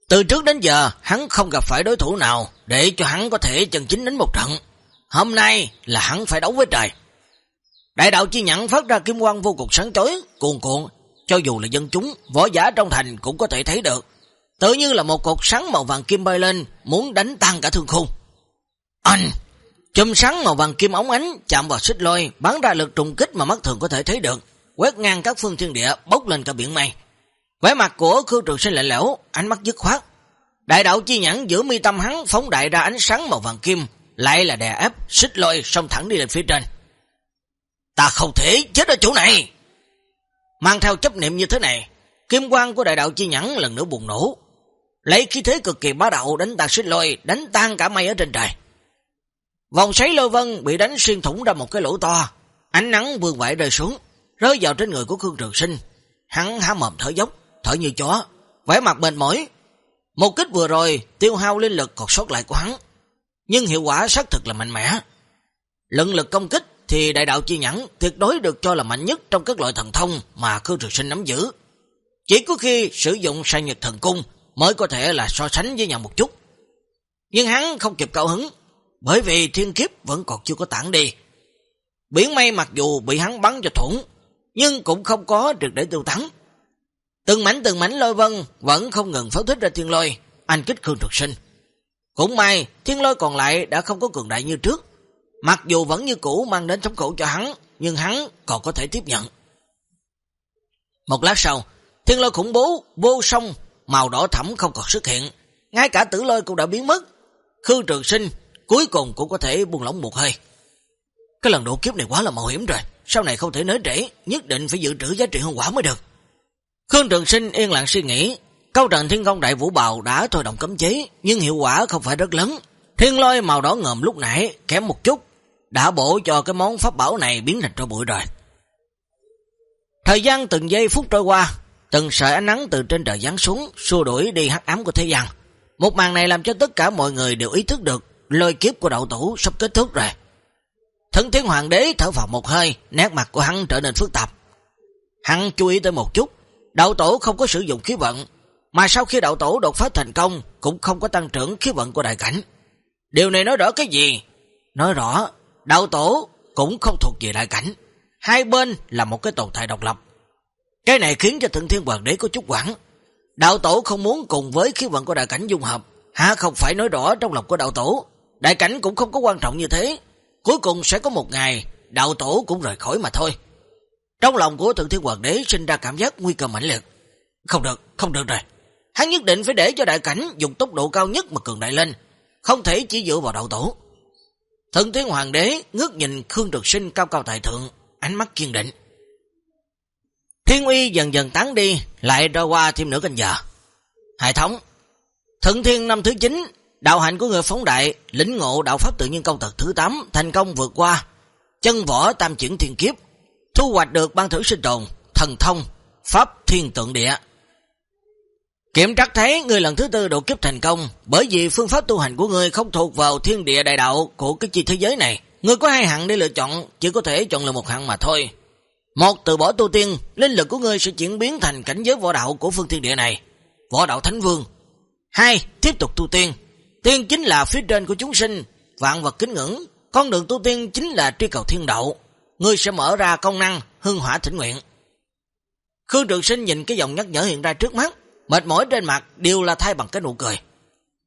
Từ trước đến giờ, hắn không gặp phải đối thủ nào để cho hắn có thể chân chính đánh một trận. Hôm nay là hắn phải đấu với trời. Đại đạo chi nhẫn phát ra kim quang vô cùng sáng chói, cuồn cuộn, cho dù là dân chúng, võ giả trong thành cũng có thể thấy được. Tự như là một cột sáng màu vàng kim bay lên, muốn đánh tan cả thương khung. Anh! Chùm sáng màu vàng kim ống ánh chạm vào xích lôi, bắn ra lực trùng kích mà mắt thường có thể thấy được, quét ngang các phương thiên địa, bốc lên cả biển mây. Vẻ mặt của Khương Trường Sinh lạnh lẽo, ánh mắt dứt khoát. Đại đạo chi nhãn giữa mi tâm hắn phóng đại ra ánh sáng màu vàng kim, lại là đè ép, xích lôi xông thẳng đi lên phía trên. Ta không thể chết ở chỗ này. Mang theo chấp niệm như thế này, kim quang của đại đạo chi nhãn lần nữa bùng nổ. Lấy khí thế cực kỳ bá đạo đánh tàn xích lôi, đánh tan cả mây ở trên trời. Vòng xoáy lôi vân bị đánh xuyên thủng ra một cái lỗ to, ánh nắng vương vãi rơi xuống, rơi vào trên người của Khương Trường Sinh. Hắn há mồm thở dốc, thở như chó, vẻ mặt mệt mỏi. Một kích vừa rồi tiêu hao linh lực còn sót lại của hắn, nhưng hiệu quả xác thực là mạnh mẽ. Lượng lực công kích thì đại đạo chi nhẫn tuyệt đối được cho là mạnh nhất trong các loại thần thông mà Khương Trường Sinh nắm giữ. Chỉ có khi sử dụng sai nhật thần cung mới có thể là so sánh với nhau một chút. Nhưng hắn không kịp cao hứng, bởi vì thiên kiếp vẫn còn chưa có tản đi. Biển mây mặc dù bị hắn bắn cho thủng, nhưng cũng không có được để tiêu tắn. Từng mảnh từng mảnh lôi vân vẫn không ngừng pháo thích ra thiên lôi, anh kích Khương Trực Sinh. Cũng may, thiên lôi còn lại đã không có cường đại như trước. Mặc dù vẫn như cũ mang đến thống khổ cho hắn, nhưng hắn còn có thể tiếp nhận. Một lát sau, thiên lôi khủng bố, vô sông, màu đỏ thẳm không còn xuất hiện. Ngay cả tử lôi cũng đã biến mất. Khương Trường Sinh cuối cùng cũng có thể buông lỏng một hơi. Cái lần độ kiếp này quá là mạo hiểm rồi. Sau này không thể nới trễ, nhất định phải dự trữ giá trị hương quả mới được. Khương Trường Sinh yên lặng suy nghĩ, câu trận thiên công đại vũ bào đã thôi động cấm chế, nhưng hiệu quả không phải rất lớn. Thiên lôi màu đỏ ngầm lúc nãy kém một chút, đã bổ cho cái món pháp bảo này biến thành tro bụi rồi. Thời gian từng giây phút trôi qua, từng sợi ánh nắng từ trên trời giáng xuống, xua đuổi đi hắc ám của thế gian. Một màn này làm cho tất cả mọi người đều ý thức được lôi kiếp của đậu tủ sắp kết thúc rồi. Thần thiên hoàng đế thở vào một hơi, nét mặt của hắn trở nên phức tạp. Hắn chú ý tới một chút, đạo tổ không có sử dụng khí vận, mà sau khi đạo tổ đột phá thành công cũng không có tăng trưởng khí vận của đại cảnh. Điều này nói rõ cái gì? Nói rõ, đạo tổ cũng không thuộc về đại cảnh. Hai bên là một cái tồn tại độc lập. Cái này khiến cho thượng thiên hoàng đế có chút quảng. Đạo tổ không muốn cùng với khí vận của đại cảnh dung hợp. Hả không phải nói rõ trong lòng của đạo tổ. Đại cảnh cũng không có quan trọng như thế. Cuối cùng sẽ có một ngày, đạo tổ cũng rời khỏi mà thôi. Trong lòng của thượng thiên hoàng đế sinh ra cảm giác nguy cơ mãnh liệt. Không được, không được rồi. Hắn nhất định phải để cho đại cảnh dùng tốc độ cao nhất mà cường đại lên. Không thể chỉ dựa vào đầu tổ. Thượng thiên hoàng đế ngước nhìn Khương Trực Sinh cao cao tại thượng, ánh mắt kiên định. Thiên uy dần dần tán đi, lại ra qua thêm nửa canh giờ. Hệ thống Thượng thiên năm thứ 9, đạo hạnh của người phóng đại, lĩnh ngộ đạo pháp tự nhiên công tật thứ 8, thành công vượt qua, chân võ tam chuyển thiên kiếp, thu hoạch được ban thử sinh tồn, thần thông, pháp thiên tượng địa. Kiểm trắc thấy người lần thứ tư độ kiếp thành công, bởi vì phương pháp tu hành của người không thuộc vào thiên địa đại đạo của cái chi thế giới này. Người có hai hạng để lựa chọn, chỉ có thể chọn lựa một hạng mà thôi. Một, từ bỏ tu tiên, linh lực của ngươi sẽ chuyển biến thành cảnh giới võ đạo của phương thiên địa này. Võ đạo Thánh Vương. Hai, tiếp tục tu tiên. Tiên chính là phía trên của chúng sinh, vạn vật kính ngưỡng. Con đường tu tiên chính là truy cầu thiên đạo. Ngươi sẽ mở ra công năng, hương hỏa thỉnh nguyện. Khương Trường Sinh nhìn cái dòng nhắc nhở hiện ra trước mắt, mệt mỏi trên mặt đều là thay bằng cái nụ cười.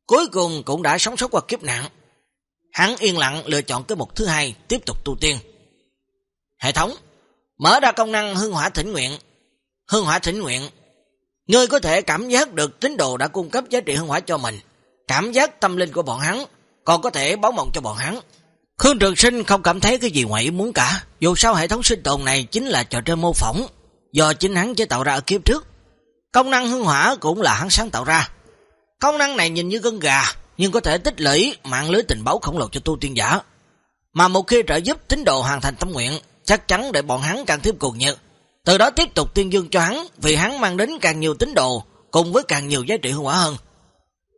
Cuối cùng cũng đã sống sót qua kiếp nạn. Hắn yên lặng lựa chọn cái mục thứ hai, tiếp tục tu tiên. Hệ thống Mở ra công năng hương hỏa thỉnh nguyện. Hương hỏa thỉnh nguyện. Ngươi có thể cảm giác được tín đồ đã cung cấp giá trị hương hỏa cho mình. Cảm giác tâm linh của bọn hắn. Còn có thể báo mộng cho bọn hắn. Khương Trường Sinh không cảm thấy cái gì ngoài ý muốn cả. Dù sao hệ thống sinh tồn này chính là trò chơi mô phỏng. Do chính hắn chế tạo ra ở kiếp trước. Công năng hương hỏa cũng là hắn sáng tạo ra. Công năng này nhìn như gân gà. Nhưng có thể tích lũy mạng lưới tình báo khổng lồ cho tu tiên giả. Mà một khi trợ giúp tín đồ hoàn thành tâm nguyện chắc chắn để bọn hắn càng thêm cuồng nhiệt. Từ đó tiếp tục tuyên dương cho hắn, vì hắn mang đến càng nhiều tín đồ, cùng với càng nhiều giá trị hương hỏa hơn.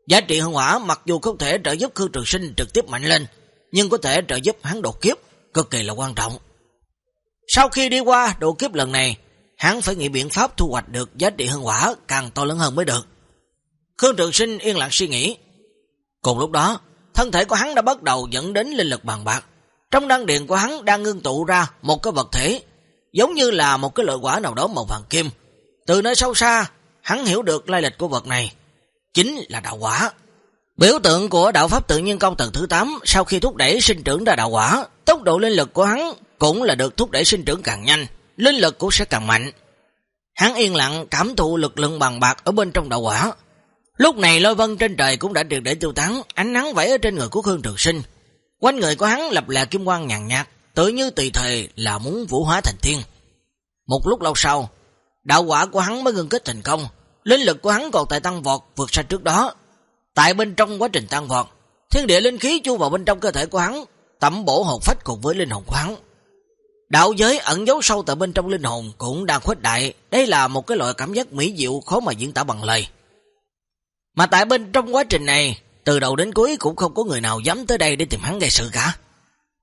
Giá trị hương hỏa mặc dù không thể trợ giúp Khương Trường Sinh trực tiếp mạnh lên, nhưng có thể trợ giúp hắn đột kiếp, cực kỳ là quan trọng. Sau khi đi qua đột kiếp lần này, hắn phải nghĩ biện pháp thu hoạch được giá trị hương quả càng to lớn hơn mới được. Khương Trường Sinh yên lặng suy nghĩ. Cùng lúc đó, thân thể của hắn đã bắt đầu dẫn đến linh lực bàn bạc. Trong đăng điện của hắn đang ngưng tụ ra một cái vật thể, giống như là một cái loại quả nào đó màu vàng kim. Từ nơi sâu xa, hắn hiểu được lai lịch của vật này, chính là đạo quả. Biểu tượng của đạo pháp tự nhiên công tầng thứ 8 sau khi thúc đẩy sinh trưởng ra đạo quả, tốc độ linh lực của hắn cũng là được thúc đẩy sinh trưởng càng nhanh, linh lực cũng sẽ càng mạnh. Hắn yên lặng cảm thụ lực lượng bằng bạc ở bên trong đạo quả. Lúc này lôi vân trên trời cũng đã triệt để tiêu tán, ánh nắng vẫy ở trên người của Khương Trường Sinh, Quanh người của hắn lập lè kim quang nhàn nhạt, tự như tùy thời là muốn vũ hóa thành thiên. Một lúc lâu sau, đạo quả của hắn mới ngưng kết thành công, linh lực của hắn còn tại tăng vọt vượt xa trước đó. Tại bên trong quá trình tăng vọt, thiên địa linh khí chu vào bên trong cơ thể của hắn, tẩm bổ hồn phách cùng với linh hồn của hắn. Đạo giới ẩn giấu sâu tại bên trong linh hồn cũng đang khuếch đại, đây là một cái loại cảm giác mỹ diệu khó mà diễn tả bằng lời. Mà tại bên trong quá trình này, từ đầu đến cuối cũng không có người nào dám tới đây để tìm hắn gây sự cả.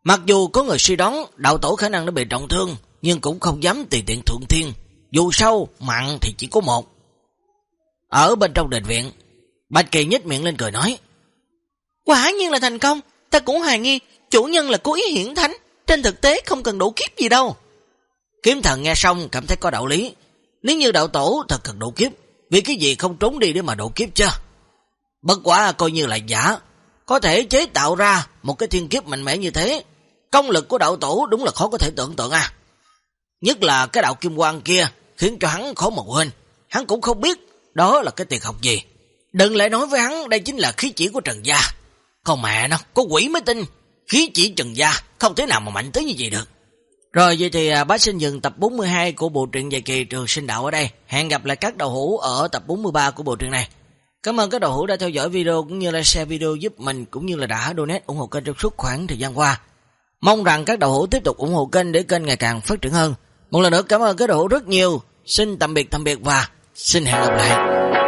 Mặc dù có người suy đoán đạo tổ khả năng đã bị trọng thương, nhưng cũng không dám tùy tiện thuận thiên. Dù sâu mặn thì chỉ có một. Ở bên trong đền viện, Bạch Kỳ nhích miệng lên cười nói. Quả nhiên là thành công, ta cũng hoài nghi, chủ nhân là cố ý hiển thánh, trên thực tế không cần đủ kiếp gì đâu. Kiếm thần nghe xong cảm thấy có đạo lý. Nếu như đạo tổ thật cần đủ kiếp, vì cái gì không trốn đi để mà độ kiếp chứ? Bất quả coi như là giả, có thể chế tạo ra một cái thiên kiếp mạnh mẽ như thế. Công lực của đạo tổ đúng là khó có thể tưởng tượng à. Nhất là cái đạo kim quang kia khiến cho hắn khó mà quên. Hắn cũng không biết đó là cái tiền học gì. Đừng lại nói với hắn đây chính là khí chỉ của Trần Gia. Còn mẹ nó, có quỷ mới tin. Khí chỉ Trần Gia không thể nào mà mạnh tới như vậy được. Rồi vậy thì à, bác xin dừng tập 42 của bộ truyện dài kỳ trường sinh đạo ở đây. Hẹn gặp lại các đầu hữu ở tập 43 của bộ truyện này. Cảm ơn các đầu hữu đã theo dõi video cũng như là share video giúp mình cũng như là đã donate ủng hộ kênh trong suốt khoảng thời gian qua. Mong rằng các đầu hữu tiếp tục ủng hộ kênh để kênh ngày càng phát triển hơn. Một lần nữa cảm ơn các đầu hữu rất nhiều. Xin tạm biệt tạm biệt và xin hẹn gặp lại.